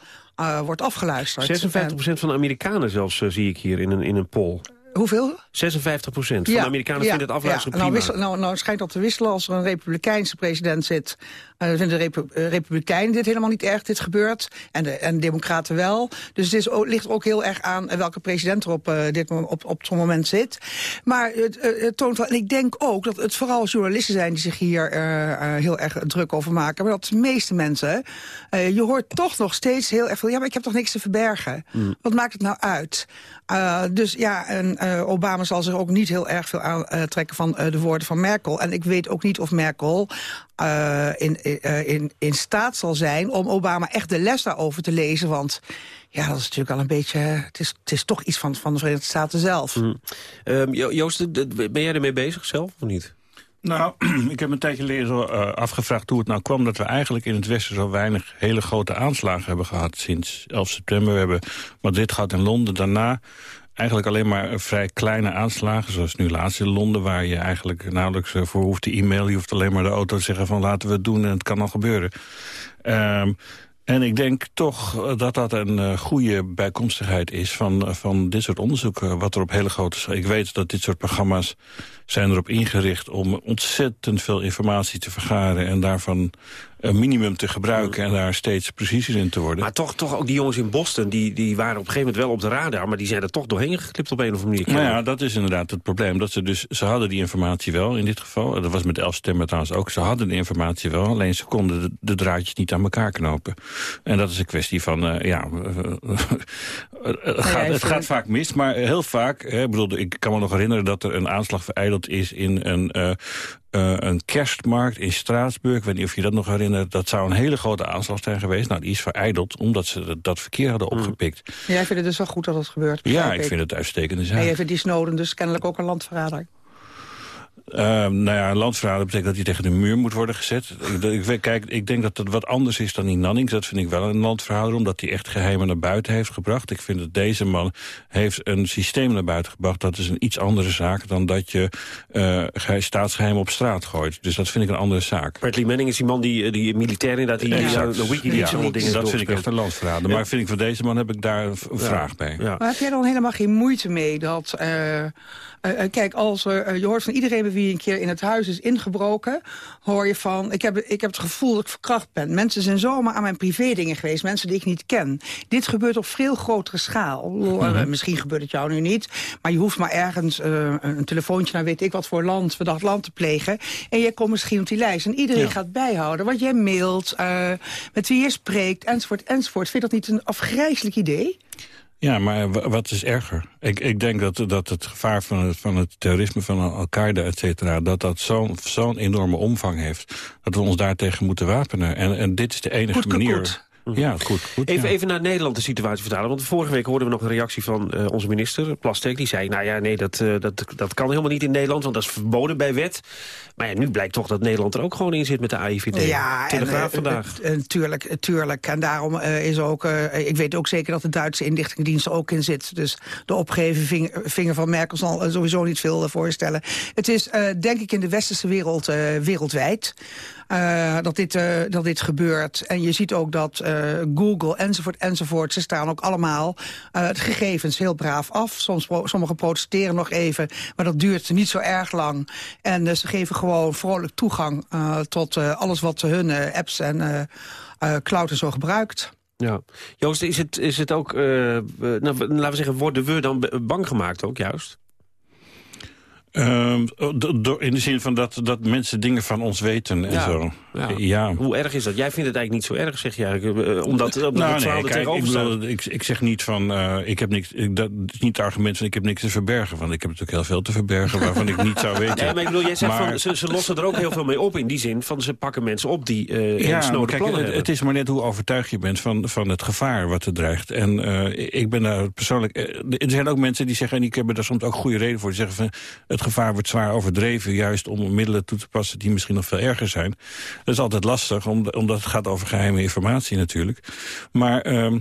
wordt afgeluisterd.
56% van de Amerikanen zelfs, zie ik hier in een, in een poll.
Hoeveel?
56% van de Amerikanen vinden het afluisteren
nou,
prima.
wissel- nou, nou schijnt dat te wisselen als er een republikeinse president zit. Uh, vinden de repu eh, republikeinen dit helemaal niet erg, dit gebeurt. En de, en de democraten wel. Dus het is, ook- ligt ook heel erg aan eh, welke president er op, dit, op, op zo'n moment zit. Maar het, het toont wel, en ik denk ook dat het vooral journalisten zijn... die zich hier heel erg druk over maken. Maar dat de meeste mensen, je hoort toch nog steeds heel erg veel... ja, maar ik heb toch niks te verbergen. Wat maakt het nou uit? Dus ja, en, Obama zal zich ook niet heel erg veel aantrekken van de woorden van Merkel. En ik weet ook niet of Merkel in, in, in staat zal zijn om Obama echt de les daarover te lezen. Want ja, dat is natuurlijk al een beetje... Het is, het is toch iets van, van de Verenigde Staten zelf.
Mm. Joost, ben jij ermee bezig zelf of niet?
Nou, ik heb een tijdje geleden uh, afgevraagd hoe het nou kwam... dat we eigenlijk in het Westen zo weinig hele grote aanslagen hebben gehad... sinds 11 september. We hebben Madrid gehad in Londen. Daarna eigenlijk alleen maar vrij kleine aanslagen, zoals nu laatst in Londen... waar je eigenlijk nauwelijks eh, voor hoeft te e-mailen. Je hoeft alleen maar de auto te zeggen van laten we het doen en het kan al gebeuren. Um, en ik denk toch dat dat een uh, goede bijkomstigheid is van, van dit soort onderzoeken. Wat er op hele grote... Ik weet dat dit soort programma's zijn erop ingericht om ontzettend veel informatie te vergaren... en daarvan een minimum te gebruiken en daar steeds preciezer in te worden.
Maar toch, toch ook die jongens in Boston, die, die waren op een gegeven moment wel op de radar... maar die zijn er toch doorheen geklipt op een of andere
manier. Nou ja, dat is inderdaad het probleem. Dat ze, dus, ze hadden die informatie wel in dit geval. Dat was met 11 september trouwens ook. Ze hadden de informatie wel, alleen ze konden de, de draadjes niet aan elkaar knopen. En dat is een kwestie van, uh, ja... het, gaat, het gaat vaak mis, maar heel vaak... Hè, bedoel, ik kan me nog herinneren dat er een aanslag vereideld is in een... Uh, uh, een kerstmarkt in Straatsburg. Ik weet niet of je dat nog herinnert. Dat zou een hele grote aanslag zijn geweest. Nou, die is vereideld omdat ze dat verkeer hadden hmm. opgepikt.
Jij vindt het dus wel goed dat het gebeurt?
Ja, ik, vind het uitstekende zaak. En
jij vindt die Snowden dus kennelijk ook een landverrader?
Uh, nou ja, een landverrader betekent dat hij tegen de muur moet worden gezet. Ik, ik, kijk, ik denk dat dat wat anders is dan die Nannings. Dat vind ik wel een landverrader, omdat hij echt geheimen naar buiten heeft gebracht. Ik vind dat deze man heeft een systeem naar buiten gebracht. Dat is een iets andere zaak dan dat je uh, staatsgeheimen op straat gooit. Dus dat vind ik een andere zaak.
Bradley Manning is die man die, die militair inderdaad... Die, ja,
de Wikileaks ja, dingen Dat vind ik echt een landverrader. Maar vind ik van deze man heb ik daar een vraag bij.
Maar heb jij dan helemaal geen moeite mee dat... Uh, kijk, als uh, je hoort van iedereen wie een keer in het huis is ingebroken... hoor je van, ik heb, ik heb het gevoel dat ik verkracht ben. Mensen zijn zomaar aan mijn privé dingen geweest. Mensen die ik niet ken. Dit gebeurt op veel grotere schaal. Mhm. Misschien gebeurt het jou nu niet. Maar je hoeft maar ergens een telefoontje naar weet ik wat voor land... verdacht land te plegen. En jij komt misschien op die lijst. En iedereen gaat bijhouden wat jij mailt, met wie je spreekt, enzovoort, enzovoort. Vind je dat niet een afgrijzelijk idee?
Ja, maar wat is erger? Ik, ik denk dat, dat het gevaar van het, van het terrorisme van Al-Qaeda, et cetera... dat dat zo'n zo'n enorme omvang heeft... dat we ons daartegen moeten wapenen. En, en dit is de enige manier...
Ja, goed. goed even, even naar Nederland de situatie vertalen. Want vorige week hoorden we nog een reactie van uh, onze minister, Plastek. Die zei, nou ja, nee, dat, uh, dat, dat kan helemaal niet in Nederland, want dat is verboden bij wet. Maar ja, nu blijkt toch dat Nederland er ook gewoon in zit met de AIVD.
Ja,
Telegraaf en, vandaag.
Tuurlijk, tuurlijk. En daarom is ook, ik weet ook zeker dat de Duitse inlichtingendienst er ook in zit. Dus de opgeven vinger, vinger van Merkel zal sowieso niet veel voorstellen. Het is, denk ik, in de westerse wereld wereldwijd. Uh, dat, dit, uh, dat dit gebeurt. En je ziet ook dat uh, Google enzovoort enzovoort... ze staan ook allemaal de gegevens heel braaf af. Soms sommigen protesteren nog even, maar dat duurt niet zo erg lang. En ze geven gewoon vrolijk toegang tot alles wat hun apps en cloud en zo gebruikt.
Ja. Joost, is het, is het ook, nou, laten we zeggen, worden we dan bang gemaakt ook juist?
Uh, in de zin van dat, dat mensen dingen van ons weten en ja, zo.
Ja. Hoe erg is dat? Jij vindt het eigenlijk niet zo erg, zeg je eigenlijk. Eh, omdat, omdat
nou, het nee, kijk, ik, bedoel, ik, ik, zeg niet van, uh, ik heb niks, ik, dat is niet het argument van ik heb niks te verbergen. Want ik heb natuurlijk heel veel te verbergen waarvan ik niet zou weten.
Nee, maar ik bedoel, jij zegt van, ze, ze, lossen er ook heel veel mee op in die zin. Van ze pakken mensen op die uh, ja, kijk, het,
het, is maar net hoe overtuigd je bent van, van het gevaar wat er dreigt. En ik ben daar persoonlijk, er zijn ook mensen die zeggen, en ik heb daar soms ook goede reden voor, die zeggen van het gevaar wordt zwaar overdreven... juist om middelen toe te passen die misschien nog veel erger zijn. Dat is altijd lastig, omdat het gaat over geheime informatie natuurlijk. Maar... Uh,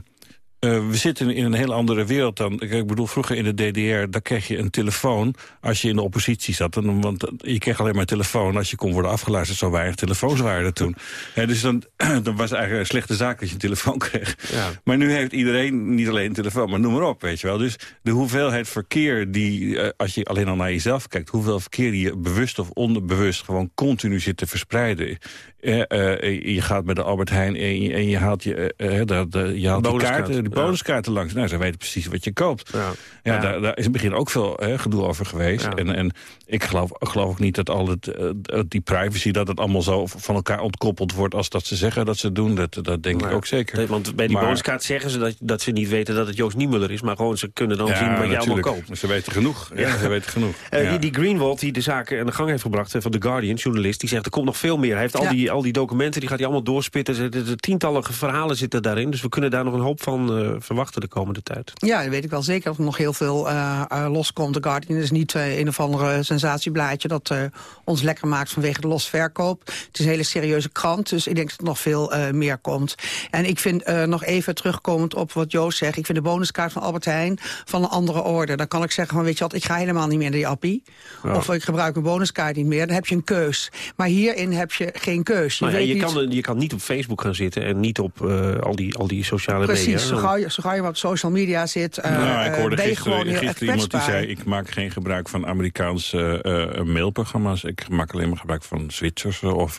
uh, we zitten in een heel andere wereld dan... Ik bedoel, vroeger in de DDR, daar kreeg je een telefoon... als je in de oppositie zat. En, want je kreeg alleen maar een telefoon als je kon worden afgeluisterd. Zo weinig telefoons waren er toen. dus dan, dan was het eigenlijk een slechte zaak als je een telefoon kreeg. Ja. Maar nu heeft iedereen niet alleen een telefoon, maar noem maar op, weet je wel. Dus de hoeveelheid verkeer die, uh, als je alleen al naar jezelf kijkt... hoeveel verkeer die je bewust of onderbewust gewoon continu zit te verspreiden... Uh, je gaat met de Albert Heijn en je, en je haalt, je, de, de, je haalt die kaart, de bonuskaarten langs. Nou, ze weten precies wat je koopt. Ja,
Ja.
Daar, daar is in het begin ook veel hè, gedoe over geweest. En, en ik geloof, geloof ook niet dat al het, eh, die privacy... dat het allemaal zo van elkaar ontkoppeld wordt... als dat ze zeggen dat ze doen. Dat, dat denk ik ook zeker.
Nee, want bij die
Maar-
bonuskaart zeggen ze dat, dat ze niet weten dat het Joost Niemuller is. Maar gewoon ze kunnen dan zien wat je allemaal koopt.
Ze weten genoeg. Ja, ze weten genoeg.
Eh, die, die Greenwald, die de zaken aan de gang heeft gebracht eh, van The Guardian, journalist, die zegt er komt nog veel meer. Hij heeft al, die, al die documenten, die gaat hij allemaal doorspitten. Er, tientallen verhalen zitten daarin. Dus we kunnen daar nog een hoop van verwachten de komende tijd.
Ja, dat weet ik wel zeker dat er nog heel veel eh, eh, loskomt. The Guardian is niet eh, een of andere sensatieblaadje... dat eh, ons lekker maakt vanwege de losverkoop. Het is een hele serieuze krant, dus ik denk dat er nog veel eh, meer komt. En ik vind eh, nog even terugkomend op wat Joost zegt... ik vind de bonuskaart van Albert Heijn van een andere orde. Dan kan ik zeggen van, weet je wat, ik ga helemaal niet meer naar die appie.
Ja.
Of ik gebruik mijn bonuskaart niet meer. Dan heb je een keus. Maar hierin heb je geen keus. Je
ja,
weet
je,
niet-
kan, je kan niet op Facebook gaan zitten en niet op eh, al, die, al die sociale media.
Precies, zo gauw, je, zo gauw je op social media zit, eh,
nou, ik
eh,
hoorde
ben je
gisteren,
gewoon heel
gisteren iemand die zei... ik maak geen gebruik van Amerikaanse eh, mailprogramma's. Ik maak alleen maar gebruik van Zwitserse of...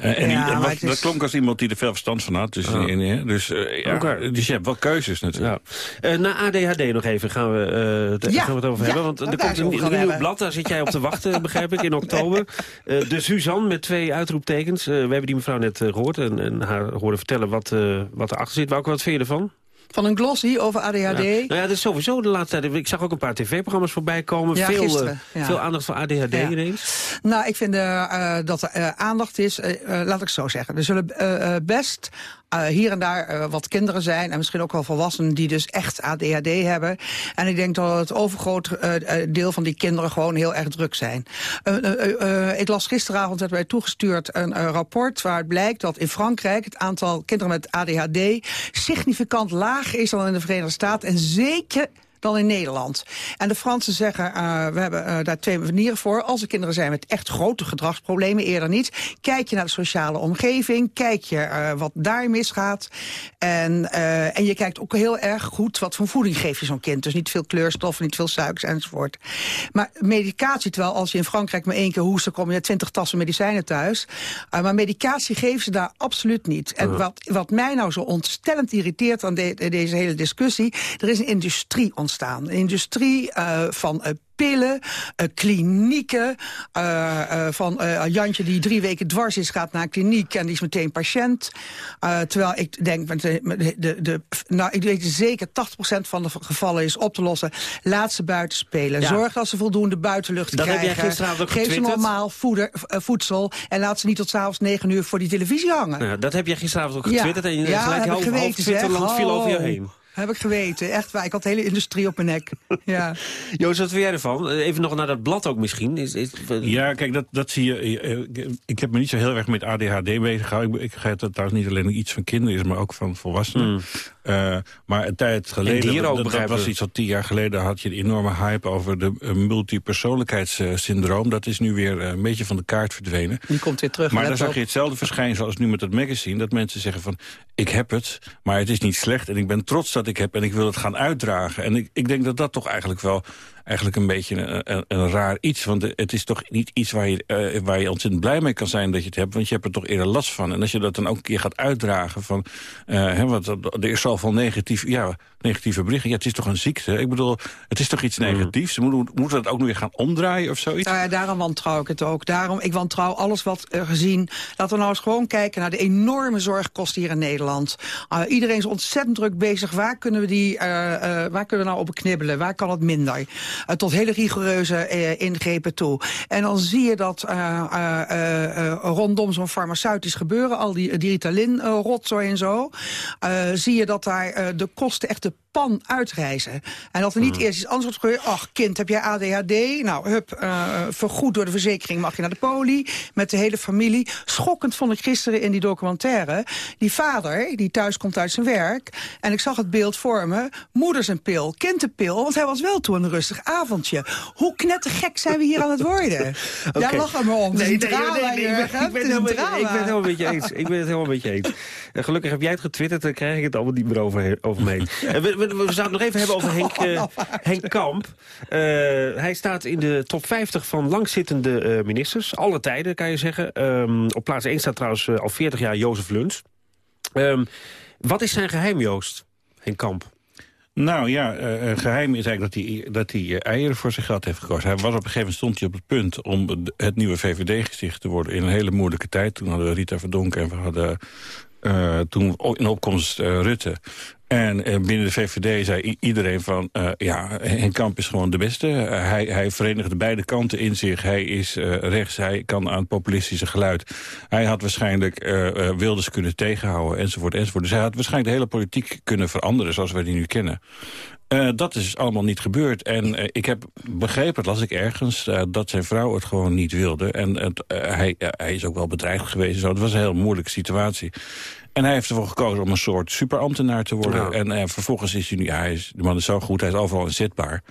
en die-
Ja,
dat,
maar
was-
het is-
dat klonk als iemand die er veel verstand van had. Dus,
Ja.
in- in- dus, eh, ja, dus je hebt wel keuzes natuurlijk.
Eh, na ADHD nog even gaan we, eh,
Ja,
gaan we het over
ja,
hebben. Want er komt een, nieuw blad, daar zit jij op te wachten, begrijp ik, in oktober. Eh, de Suzanne met twee uitroeptekens. Eh, we hebben die mevrouw net eh, gehoord en, en haar horen vertellen wat, eh wat erachter zit. Welke, wat vind je ervan?
Van een glossy over ADHD.
Ja. Nou ja, dat is sowieso de laatste tijd. Ik zag ook een paar tv-programma's voorbij komen.
Ja,
veel,
gisteren,
eh,
ja.
veel aandacht voor ADHD ineens.
Nou, ik vind eh, eh, dat er aandacht is, laat ik het zo zeggen. Er zullen best eh, hier en daar eh, wat kinderen zijn... en misschien ook wel volwassenen die dus echt ADHD hebben. En ik denk dat het overgrote eh, deel van die kinderen gewoon heel erg druk zijn. Ik las gisteravond, werd mij toegestuurd een rapport... waaruit blijkt dat in Frankrijk het aantal kinderen met ADHD... significant lager is dan in de Verenigde Staten... en zeker dan in Nederland. En de Fransen zeggen, eh, we hebben eh, daar twee manieren voor. Als er kinderen zijn met echt grote gedragsproblemen, eerder niet. Kijk je naar de sociale omgeving, kijk je eh, wat daar misgaat. En, en je kijkt ook heel erg goed wat voor voeding geef je zo'n kind. Dus niet veel kleurstoffen, niet veel suikers enzovoort. Maar medicatie, terwijl als je in Frankrijk maar één keer hoest... dan kom je twintig tassen medicijnen thuis. Maar medicatie geven ze daar absoluut niet. En
Ja.
wat, wat mij nou zo ontstellend irriteert aan de- deze hele discussie... er is een industrie ontstaan. Een industrie eh, van eh, pillen, eh, klinieken. van Jantje die drie weken dwars is, gaat naar een kliniek... en die is meteen patiënt. Terwijl ik denk, met de, de, de, de- nou, ik weet zeker 80% van de gevallen is op te lossen. Laat ze buiten spelen.
Ja.
Zorg dat ze voldoende buitenlucht
Dat heb
krijgen.
jij gisteravond ook
Geef ze normaal voeder, voedsel. En laat ze niet tot s'avonds negen uur voor die televisie hangen.
Nou, dat heb jij gisteravond ook
Ja.
getwitterd. En je
Ja,
gelijk half, half Twitterland viel over je heen.
Heb ik geweten, echt waar. Ik had de hele industrie op mijn nek. Ja.
Joost, wat vind jij ervan? Eh, Even nog naar dat blad ook misschien. Is, is,
Ja, kijk, dat, dat zie je. eh, eh, Ik heb me niet zo heel erg met ADHD bezig gehouden. Ik, ik ga dat trouwens niet alleen iets van kinderen is, maar ook van volwassenen. Eh, maar een tijd geleden,
ook,
dat, dat was iets van tien jaar geleden, had je een enorme hype over de uh, multipersoonlijkheidssyndroom. Dat is nu weer eh, een beetje van de kaart verdwenen.
Die komt weer terug.
Maar dan zag
op.
je hetzelfde verschijnsel als nu met het magazine. Dat mensen zeggen van, ik heb het, maar het is niet slecht. En ik ben trots dat ik heb en ik wil het gaan uitdragen. En ik, ik denk dat dat toch eigenlijk wel eigenlijk een beetje een, een, raar iets. Want het is toch niet iets waar je, eh, waar je ontzettend blij mee kan zijn dat je het hebt. Want je hebt er toch eerder last van. En als je dat dan ook een keer gaat uitdragen van... eh, hè, want er is zoveel negatief, ja, negatieve berichten. Ja, het is toch een ziekte? Ik bedoel, het is toch iets negatiefs? Moeten we moeten we dat ook nu weer gaan omdraaien of zoiets?
Nou ja, daarom wantrouw ik het ook. Daarom, ik wantrouw alles wat er gezien. Laten we nou eens gewoon kijken naar de enorme zorgkosten hier in Nederland. Uh, iedereen is ontzettend druk bezig. Waar kunnen we, die, uh, uh, waar kunnen we nou op knibbelen? Waar kan het minder? Tot hele rigoureuze ingrepen toe. En dan zie je dat rondom zo'n farmaceutisch gebeuren... al die, die Ritalin-rotzooi en zo... zie je dat daar de kosten echt de pan uitreizen. En dat er niet eerst iets anders wordt gebeurd. Ach, kind, heb jij ADHD? Nou, hup, uh, vergoed door de verzekering mag je naar de poli. Met de hele familie. Schokkend vond ik gisteren in die documentaire. Die vader, die thuis komt uit zijn werk. En ik zag het beeld voor me. Moeder zijn pil, kind een pil. Want hij was wel toe een rustig avondje. Hoe knettergek zijn we hier aan het worden? okay. Ja, lach er maar om.
Nee, nee, nee, ik ben het helemaal met je eens. Ik ben het helemaal met je eens. En gelukkig heb jij het getwitterd, dan krijg ik het allemaal niet meer over, over me heen. we, we, we zouden het nog even hebben over Henk, uh, Henk Kamp. Uh, hij staat in de top 50 van langzittende uh, ministers. Alle tijden, kan je zeggen. Um, op plaats 1 staat trouwens al 40 jaar Jozef Luns. Um, wat is zijn geheim, Joost? Henk Kamp.
Nou ja, uh, geheim is eigenlijk dat hij, dat hij uh, eieren voor zich gat heeft gekozen. Hij was op een gegeven moment stond hij op het punt om het nieuwe VVD-gezicht te worden... in een hele moeilijke tijd. Toen hadden we Rita Verdonk en we hadden uh, toen in opkomst Rutte. En binnen de VVD zei iedereen van... Ja, Henk Kamp is gewoon de beste. Hij, hij verenigde beide kanten in zich. Hij is rechts, hij kan aan populistische geluid. Hij had waarschijnlijk Wilders kunnen tegenhouden, enzovoort, enzovoort. Dus hij had waarschijnlijk de hele politiek kunnen veranderen... zoals wij die nu kennen. Dat is allemaal niet gebeurd. En ik heb begrepen, dat las ik ergens... dat zijn vrouw het gewoon niet wilde. En het, hij, hij is ook wel bedreigd geweest. Zo. Het was een heel moeilijke situatie. En hij heeft ervoor gekozen om een soort superambtenaar te worden. Ja. En vervolgens is hij nu... Ja, hij is, de man is zo goed, hij is overal inzetbaar.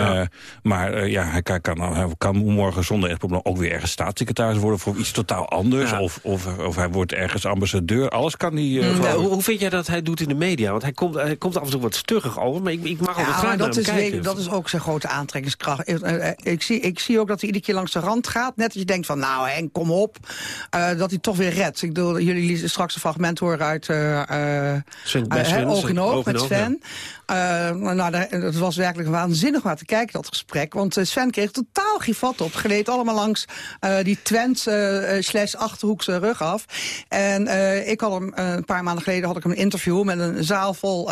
Ja. Uh, maar uh, ja, hij kan, kan, hij kan morgen zonder echt probleem ook weer ergens staatssecretaris worden voor iets totaal anders. Ja. Of, of, of hij wordt ergens ambassadeur. Alles kan hij. Uh,
mm, hoe, hoe, vind jij dat hij doet in de media? Want hij komt, hij komt af en toe wat stugig over. Maar ik, ik mag
ja,
wel graag
dat
naar
is,
kijken.
Dat is ook zijn grote aantrekkingskracht. Ik, ik, zie, ik zie ook dat hij iedere keer langs de rand gaat. Net als je denkt van nou Henk, kom op. dat hij toch weer redt. Ik bedoel, jullie straks een fragment horen uit
Sven,
uh, Oog in Oog met Sven. Ja. nou, dat was werkelijk waanzinnig om te kijken, dat gesprek. Want Sven kreeg totaal geen vat op. Gleed allemaal langs uh, die Twents uh, slash Achterhoekse rug af. En uh, ik had hem een paar maanden geleden had ik een interview met een zaal vol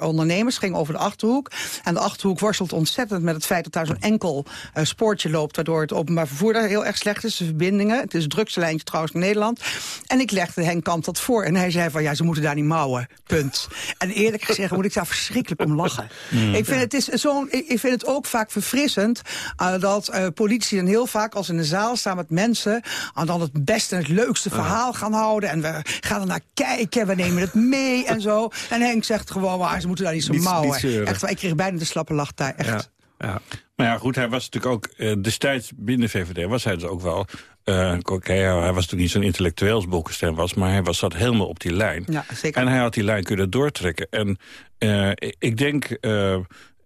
ondernemers. ging over de Achterhoek. En de Achterhoek worstelt ontzettend met het feit dat daar zo'n enkel spoortje loopt. Waardoor het openbaar vervoer daar heel erg slecht is. De verbindingen. Het is het drukste lijntje trouwens in Nederland. En ik legde Henk Kamp dat voor. En hij zei van ja, ze moeten daar niet mouwen. Punt. En eerlijk gezegd moet ik daar verschrikkelijk om lachen. Mm. Ik vind het is zo. Ik vind het ook vaak verfrissend uh, dat uh, politici dan heel vaak als in de zaal staan met mensen... en dan het beste en het leukste verhaal gaan houden. En we gaan er naar kijken, we nemen het mee en zo. En Henk zegt gewoon, maar ze moeten daar niet zo
Niets-
mouwen. Echt, ik kreeg bijna de slappe lach daar, echt.
Ja. Maar ja, goed, hij was natuurlijk ook eh, destijds binnen VVD was hij dus ook wel. Eh, hij was natuurlijk niet zo'n intellectueel als Bolkestein was, maar hij was, zat helemaal op die lijn.
Ja, zeker.
En hij had die lijn kunnen doortrekken. En eh, ik denk. eh,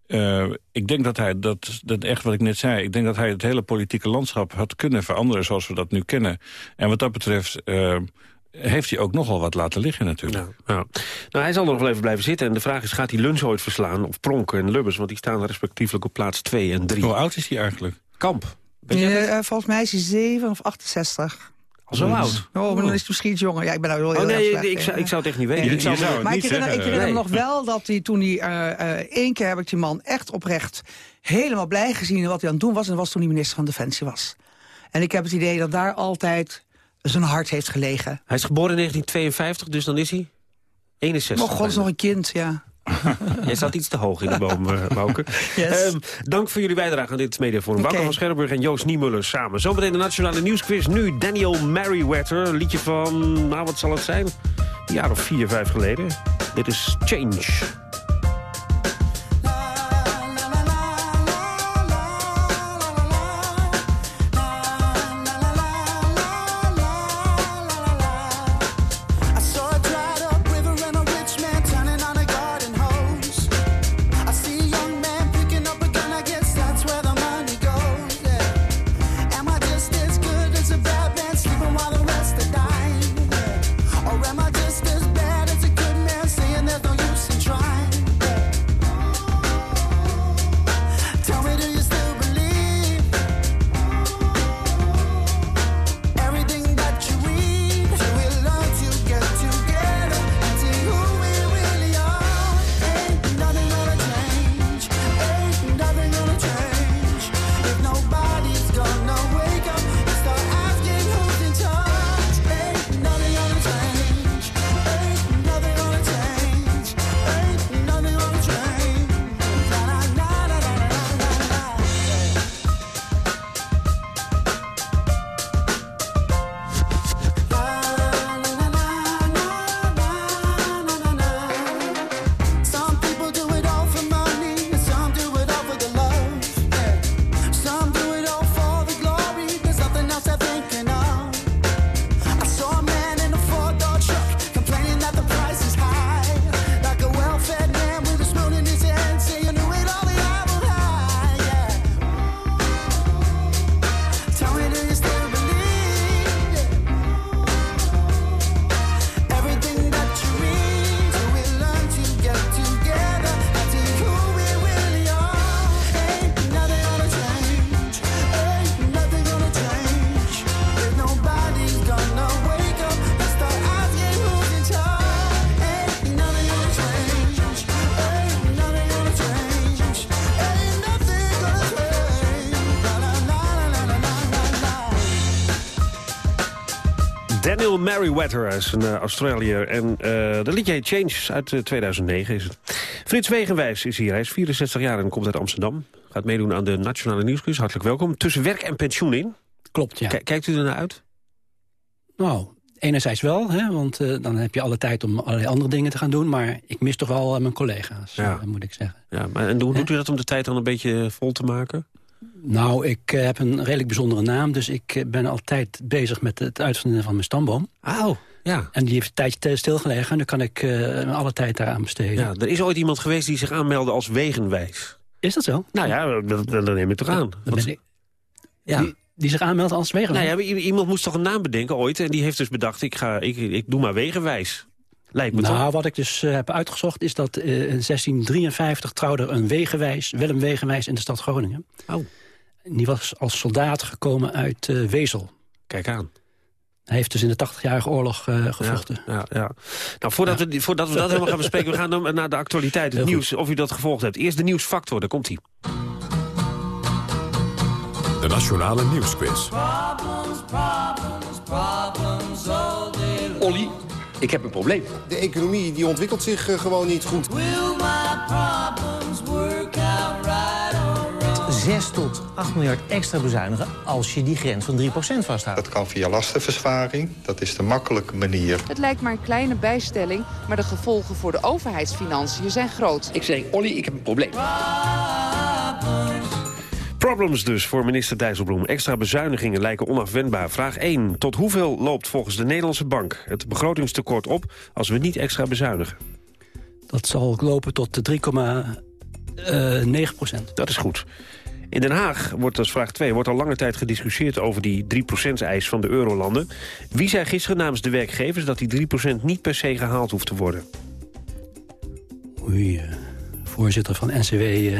eh, ik denk dat hij, dat, dat echt wat ik net zei... ik denk dat hij het hele politieke landschap had kunnen veranderen... zoals we dat nu kennen. En wat dat betreft heeft hij ook nogal wat laten liggen natuurlijk.
Ja. Nou, hij zal er nog wel even blijven zitten. En de vraag is, gaat hij Luns ooit verslaan? Of Pronken en Lubbers? Want die staan respectievelijk op plaats 2 en 3.
Hoe oud is hij eigenlijk?
Kamp.
Ja, eh, volgens mij is hij 7 of 68.
Al zo oud?
Oh, maar dan is hij misschien iets jonger. Ja, ik ben nou wel heel
Oh
erg
nee,
slecht
ik, zou,
hè.
ik zou het echt niet weten.
Nee.
Ik zou
Je zou het
Maar ik herinner, ik herinner
Nee.
nog wel dat hij toen hij... eh, eh, één keer heb ik die man echt oprecht helemaal blij gezien... wat hij aan het doen was. En dat was toen hij minister van Defensie was. En ik heb het idee dat daar altijd zijn hart heeft gelegen.
Hij is geboren in 1952, dus dan is hij 61.
Oh god, is nog een kind, ja.
Jij staat iets te hoog in de boom.
Yes.
Ehm, dank voor jullie bijdrage aan dit mediaforum. Wouter van Scherrenburg en Joost Niemuller samen. Zometeen de Nationale Nieuwsquiz. Nu Daniel Merriweather. Liedje van, nou wat zal het zijn? Een jaar of vier, vijf geleden. Dit is Change. Daniel Merriweather is een uh, Australiër. En uh, de liedje heet Change uit uh, 2009 is het. Frits Wegenwijs is hier. Hij is 64 jaar en komt uit Amsterdam. Gaat meedoen aan de Nationale Nieuwsquiz. Hartelijk welkom. Tussen werk en pensioen in.
Klopt, ja.
K kijkt u er naar uit?
Nou, enerzijds wel, hè, want uh, dan heb je alle tijd om allerlei andere dingen te gaan doen. Maar ik mis toch wel mijn collega's, ja. moet ik zeggen.
Ja, maar en hoe doet u dat om de tijd dan een beetje vol te maken?
Nou, ik heb een redelijk bijzondere naam. Dus ik ben altijd bezig met het uitvinden van mijn stamboom.
Oh, ja.
En die heeft een tijdje stilgelegen. En dan kan ik alle tijd daaraan besteden.
Ja, er is ooit iemand geweest die zich aanmeldde als wegenwijs.
Is dat zo?
Nou ja, dan neem ik toch aan.
Dan ben ik... Ja. Die, die zich aanmeldt als wegenwijs?
Nou ja, iemand moest toch een naam bedenken ooit. En die heeft dus bedacht, ik, ga, ik, ik doe maar wegenwijs. Lijkt me
nou,
toch?
wat ik dus uh, heb uitgezocht is dat uh, in 1653 trouwde een wegenwijs, Willem Wegenwijs in de stad Groningen.
Oh.
Die was als soldaat gekomen uit uh, Wezel.
Kijk aan.
Hij heeft dus in de 80-jarige oorlog gevochten.
Ja, ja, ja. Nou, voordat, ja. We, voordat we dat helemaal gaan bespreken... we gaan dan naar de actualiteit, het
Heel
nieuws, of u dat gevolgd hebt. Eerst de nieuwsfactor, daar komt hij.
De Nationale Nieuwsquiz.
Olly, ik heb een probleem.
De economie die ontwikkelt zich uh, gewoon niet goed.
6 tot 8 miljard extra bezuinigen als je die grens van 3% vasthoudt.
Dat kan via lastenverzwaring. Dat is de makkelijke manier.
Het lijkt maar een kleine bijstelling, maar de gevolgen voor de overheidsfinanciën zijn groot.
Ik zeg, Olly, ik heb een probleem.
Problems dus voor minister Dijsselbloem. Extra bezuinigingen lijken onafwendbaar. Vraag 1. Tot hoeveel loopt volgens de Nederlandse bank het begrotingstekort op... als we niet extra bezuinigen?
Dat zal lopen tot 3,9 procent.
Dat is goed. In Den Haag wordt, dat vraag 2, wordt al lange tijd gediscussieerd over die 3%-eis van de eurolanden. Wie zei gisteren namens de werkgevers dat die 3% niet per se gehaald hoeft te worden?
Oei, uh, voorzitter van NCW...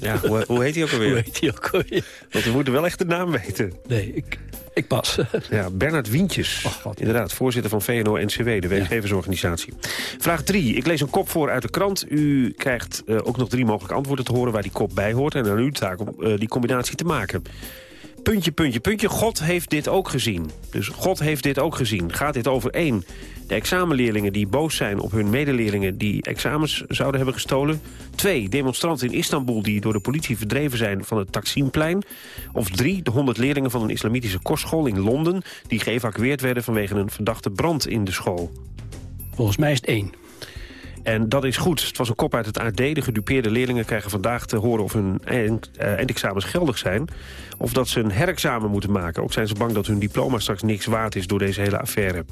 Ja, hoe, hoe, heet hij ook alweer?
hoe heet hij ook alweer?
Want we moeten wel echt de naam weten.
Nee, ik, ik pas.
ja, Bernard Wientjes.
Oh,
Inderdaad, voorzitter van VNO-NCW, de werkgeversorganisatie. Vraag 3. Ik lees een kop voor uit de krant. U krijgt uh, ook nog drie mogelijke antwoorden te horen waar die kop bij hoort. En aan u taak om uh, die combinatie te maken. Puntje, puntje, puntje. God heeft dit ook gezien. Dus God heeft dit ook gezien. Gaat dit over één? De examenleerlingen die boos zijn op hun medeleerlingen... die examens zouden hebben gestolen. Twee, demonstranten in Istanbul die door de politie verdreven zijn... van het Taksimplein. Of drie, de honderd leerlingen van een islamitische kostschool in Londen... die geëvacueerd werden vanwege een verdachte brand in de school.
Volgens mij is het één.
En dat is goed. Het was een kop uit het AD. De gedupeerde leerlingen krijgen vandaag te horen of hun eind, uh, eindexamens geldig zijn. Of dat ze een herexamen moeten maken. Ook zijn ze bang dat hun diploma straks niks waard is door deze hele affaire.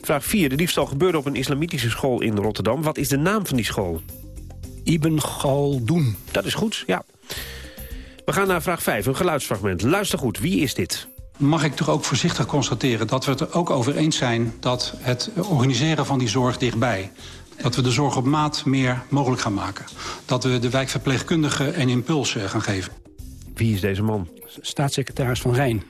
Vraag 4. De diefstal gebeurde op een islamitische school in Rotterdam. Wat is de naam van die school?
Ibn Galdoen.
Dat is goed, ja. We gaan naar vraag 5. Een geluidsfragment. Luister goed. Wie is dit?
mag ik toch ook voorzichtig constateren dat we het er ook over eens zijn... dat het organiseren van die zorg dichtbij... dat we de zorg op maat meer mogelijk gaan maken. Dat we de wijkverpleegkundigen een impuls gaan geven.
Wie is deze man?
Staatssecretaris Van Rijn.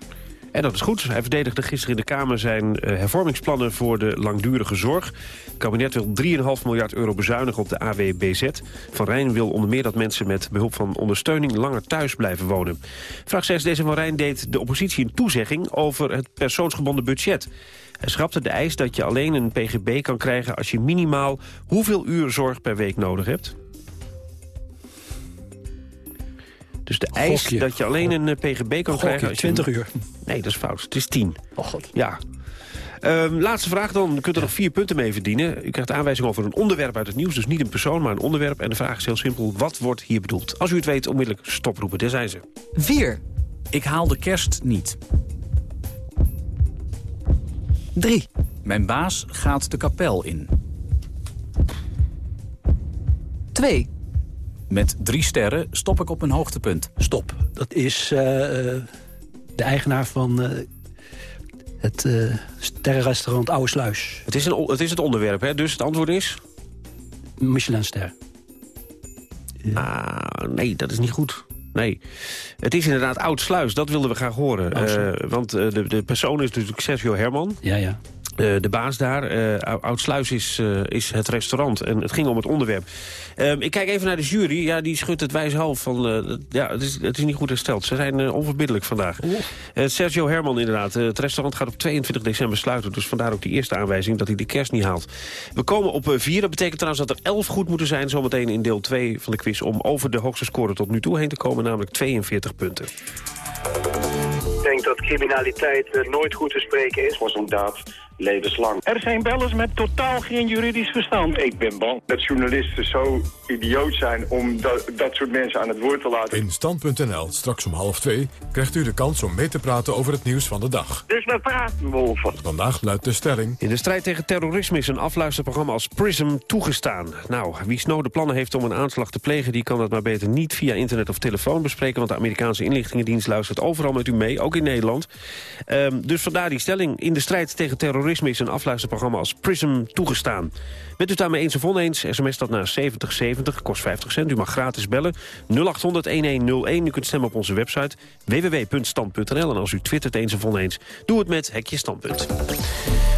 En dat is goed. Hij verdedigde gisteren in de Kamer zijn uh, hervormingsplannen voor de langdurige zorg. Het kabinet wil 3,5 miljard euro bezuinigen op de AWBZ. Van Rijn wil onder meer dat mensen met behulp van ondersteuning langer thuis blijven wonen. Vraag 6. Deze Van Rijn deed de oppositie een toezegging over het persoonsgebonden budget. Hij schrapte de eis dat je alleen een pgb kan krijgen als je minimaal hoeveel uur zorg per week nodig hebt. Dus de eis
Gokje.
dat je alleen een eh, pgb kan
Gokje,
krijgen... Als je
20 uur.
Nee, dat is fout. Het is 10.
Oh god.
Ja. Ehm, laatste vraag dan. U kunt er nog vier punten mee verdienen. U krijgt aanwijzing over een onderwerp uit het nieuws. Dus niet een persoon, maar een onderwerp. En de vraag is heel simpel. Wat wordt hier bedoeld? Als u het weet, onmiddellijk stoproepen. Daar zijn ze.
4. Ik haal de kerst niet. 3. Mijn baas gaat de kapel in. 2. Met drie sterren stop ik op een hoogtepunt.
Stop. Dat is uh, de eigenaar van uh, het uh, sterrenrestaurant Oude Sluis.
Het is, een, het is het onderwerp, hè? dus het antwoord is?
Michelinster.
Ah, nee, dat is niet goed. Nee, het is inderdaad Oud Sluis. Dat wilden we graag horen. Uh, want uh, de, de persoon is natuurlijk Sergio Herman.
Ja, ja.
Eh, de baas daar, eh Oudsluis, is, eh, is het restaurant. En het ging om het onderwerp. Ehm, ik kijk even naar de jury. Ja, die schudt het wijze hoofd van... eh, ja, het is, het is niet goed hersteld. Ze zijn onverbiddelijk vandaag. Sergio Herman inderdaad. Eh, het restaurant gaat op 22 december sluiten. Dus vandaar ook die eerste aanwijzing dat hij de kerst niet haalt. We komen op 4. Dat betekent trouwens dat er 11 goed moeten zijn... zometeen in deel 2 van de quiz... om over de hoogste score tot nu toe heen te komen. Namelijk 42 punten.
Ik denk dat criminaliteit nooit goed te spreken is. voor zo'n daad levenslang.
Er zijn bellers met totaal geen juridisch verstand.
Ik ben bang dat journalisten zo idioot zijn om dat, dat soort mensen aan het woord te laten.
In Stand.nl, straks om half twee, krijgt u de kans om mee te praten over het nieuws van de dag.
Dus we praten wolven.
Vandaag luidt de stelling...
In de strijd tegen terrorisme is een afluisterprogramma als PRISM toegestaan. Nou, wie snode plannen heeft om een aanslag te plegen... die kan dat maar beter niet via internet of telefoon bespreken... want de Amerikaanse inlichtingendienst luistert overal met u mee, ook in Nederland. Ehm, dus vandaar die stelling. In de strijd tegen terrorisme is een afluisterprogramma als PRISM toegestaan. Bent u het daarmee eens of oneens, sms dat naar 7070, kost 50 cent. U mag gratis bellen, 0800-1101. U kunt stemmen op onze website www.stand.nl. En als u twittert eens of oneens, doe het met Hekje Standpunt.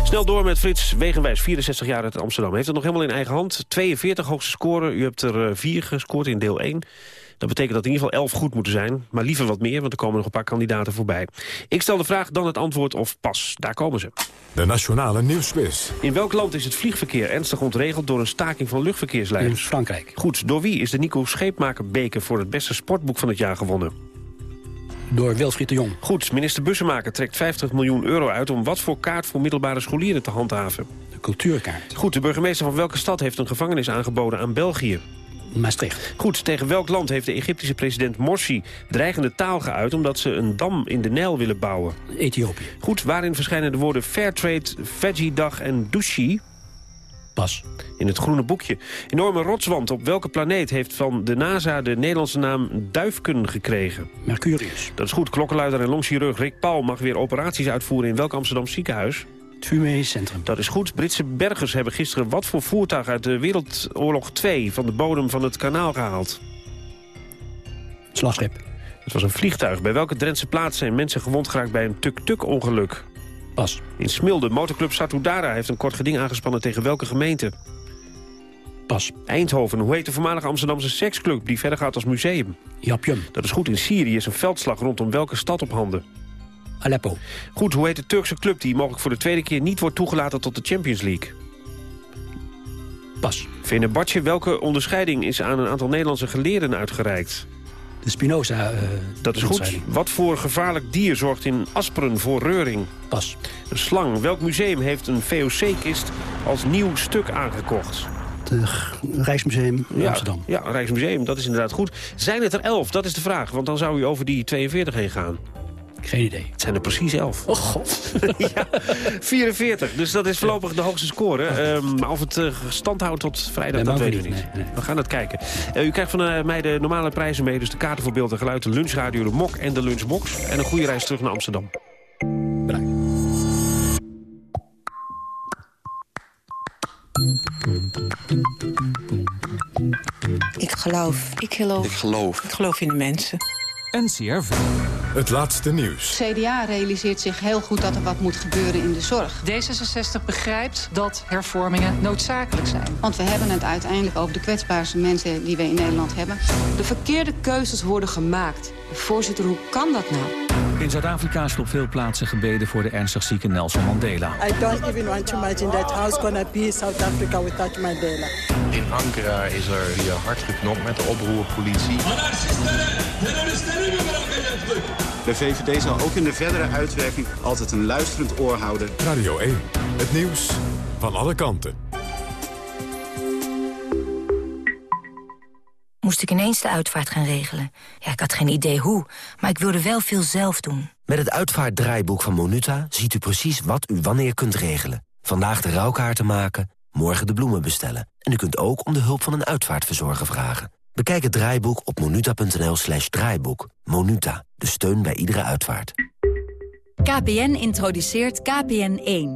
Snel door met Frits Wegenwijs, 64 jaar uit Amsterdam. Heeft het nog helemaal in eigen hand. 42 hoogste scoren. U hebt er 4 gescoord in deel 1. Dat betekent dat in ieder geval 11 goed moeten zijn. Maar liever wat meer, want er komen nog een paar kandidaten voorbij. Ik stel de vraag, dan het antwoord of pas. Daar komen ze.
De Nationale Nieuwsquiz.
In welk land is het vliegverkeer ernstig ontregeld... door een staking van luchtverkeersleiders?
In Frankrijk.
Goed, door wie is de Nico Scheepmaker-beker... voor het beste sportboek van het jaar gewonnen?
Door Wilfried de Jong.
Goed, minister Bussemaker trekt 50 miljoen euro uit... om wat voor kaart voor middelbare scholieren te handhaven?
De cultuurkaart.
Goed, de burgemeester van welke stad heeft een gevangenis aangeboden aan België?
Maastricht.
Goed, tegen welk land heeft de Egyptische president Morsi dreigende taal geuit... omdat ze een dam in de Nijl willen bouwen?
Ethiopië.
Goed, waarin verschijnen de woorden Fairtrade, Veggie-dag en Douchi?
Pas.
In het groene boekje. Enorme rotswand op welke planeet heeft van de NASA de Nederlandse naam Duifken gekregen?
Mercurius.
Dat is goed. Klokkenluider en longchirurg Rick Paul mag weer operaties uitvoeren in welk Amsterdam ziekenhuis?
Fumé Centrum.
Dat is goed. Britse bergers hebben gisteren wat voor voertuig uit de Wereldoorlog 2 van de bodem van het kanaal gehaald?
Slagschip.
Het was een vliegtuig. Bij welke Drentse plaats zijn mensen gewond geraakt bij een tuk-tuk-ongeluk?
Pas.
In Smilde, motorclub Satudara heeft een kort geding aangespannen tegen welke gemeente?
Pas.
Eindhoven, hoe heet de voormalige Amsterdamse seksclub die verder gaat als museum?
Japjum.
Dat is goed. In Syrië is een veldslag rondom welke stad op handen?
Aleppo.
Goed, hoe heet de Turkse club die mogelijk voor de tweede keer niet wordt toegelaten tot de Champions League?
Pas.
Fenerbahce, welke onderscheiding is aan een aantal Nederlandse geleerden uitgereikt?
De Spinoza. eh,
Dat is goed. Wat voor gevaarlijk dier zorgt in Asperen voor reuring?
Pas.
Een slang. Welk museum heeft een VOC-kist als nieuw stuk aangekocht?
Het Rijksmuseum in
Ja,
Amsterdam.
Ja, Rijksmuseum, dat is inderdaad goed. Zijn het er elf? Dat is de vraag, want dan zou u over die 42 heen gaan.
Geen idee.
Het zijn er precies elf.
Oh god.
ja, 44. Dus dat is voorlopig de hoogste score. Ehm, maar of het eh, stand houdt tot vrijdag,
Nee,
dat
maar
weten we
ook niet. Nee,
We gaan het kijken. Eh, u krijgt van eh, mij de normale prijzen mee. Dus de kaarten voor beeld en geluid, de lunchradio, de mok en de lunchbox. En een goede reis terug naar Amsterdam.
Ik geloof. Ik geloof.
Ik geloof.
Ik geloof in de mensen.
NCRV.
Het laatste nieuws.
CDA realiseert zich heel goed dat er wat moet gebeuren in de zorg.
D66 begrijpt dat hervormingen noodzakelijk zijn.
Want we hebben het uiteindelijk over de kwetsbaarste mensen die we in Nederland hebben.
De verkeerde keuzes worden gemaakt. Voorzitter, hoe kan dat nou?
In Zuid-Afrika is er op veel plaatsen gebeden voor de ernstig zieke Nelson Mandela.
I don't even want to imagine that how's gonna be South Africa without Mandela.
In Ankara is er hier hard geknopt met de oproerpolitie.
De VVD zal ook in de verdere uitwerking altijd een luisterend oor houden.
Radio 1. Het nieuws van alle kanten.
Moest ik ineens de uitvaart gaan regelen. Ja, ik had geen idee hoe, maar ik wilde wel veel zelf doen.
Met het uitvaartdraaiboek van Monuta ziet u precies wat u wanneer kunt regelen. Vandaag de rouwkaarten maken, morgen de bloemen bestellen. En u kunt ook om de hulp van een uitvaartverzorger vragen. Bekijk het draaiboek op monuta.nl slash draaiboek. Monuta, de steun bij iedere uitvaart.
KPN introduceert KPN1.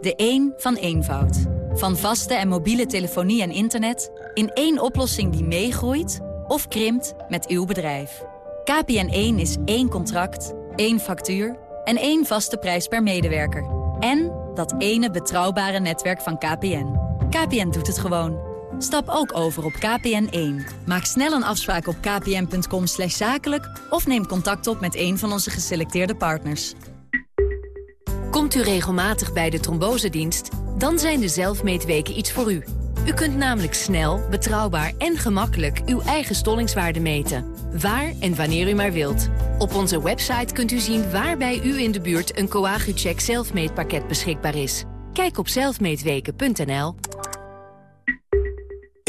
De 1 van eenvoud. Van vaste en mobiele telefonie en internet... in één oplossing die meegroeit of krimpt met uw bedrijf. KPN1 is één contract, één factuur en één vaste prijs per medewerker. En Dat ene betrouwbare netwerk van KPN. KPN doet het gewoon. Stap ook over op KPN1. Maak snel een afspraak op kpn.com zakelijk... of neem contact op met een van onze geselecteerde partners.
Komt u regelmatig bij de trombosedienst? Dan zijn de zelfmeetweken iets voor u. U kunt namelijk snel, betrouwbaar en gemakkelijk uw eigen stollingswaarde meten. Waar en wanneer u maar wilt. Op onze website kunt u zien waar bij u in de buurt een Coagucheck zelfmeetpakket beschikbaar is. Kijk op zelfmeetweken.nl.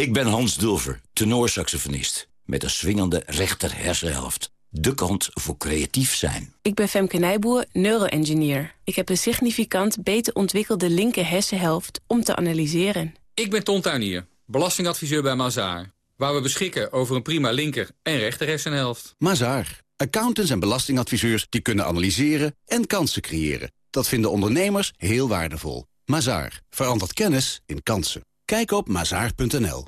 Ik ben Hans Dulver, tenorsaxofonist. Met een swingende rechter hersenhelft. De kant voor creatief zijn.
Ik ben Femke Nijboer, neuroengineer. Ik heb een significant beter ontwikkelde linker hersenhelft om te analyseren.
Ik ben Ton Tuinier, belastingadviseur bij Mazaar. Waar we beschikken over een prima linker en rechter hersenhelft.
Mazaar. Accountants en belastingadviseurs die kunnen analyseren en kansen creëren. Dat vinden ondernemers heel waardevol. Mazaar. Verandert kennis in kansen. Kijk op mazaar.nl.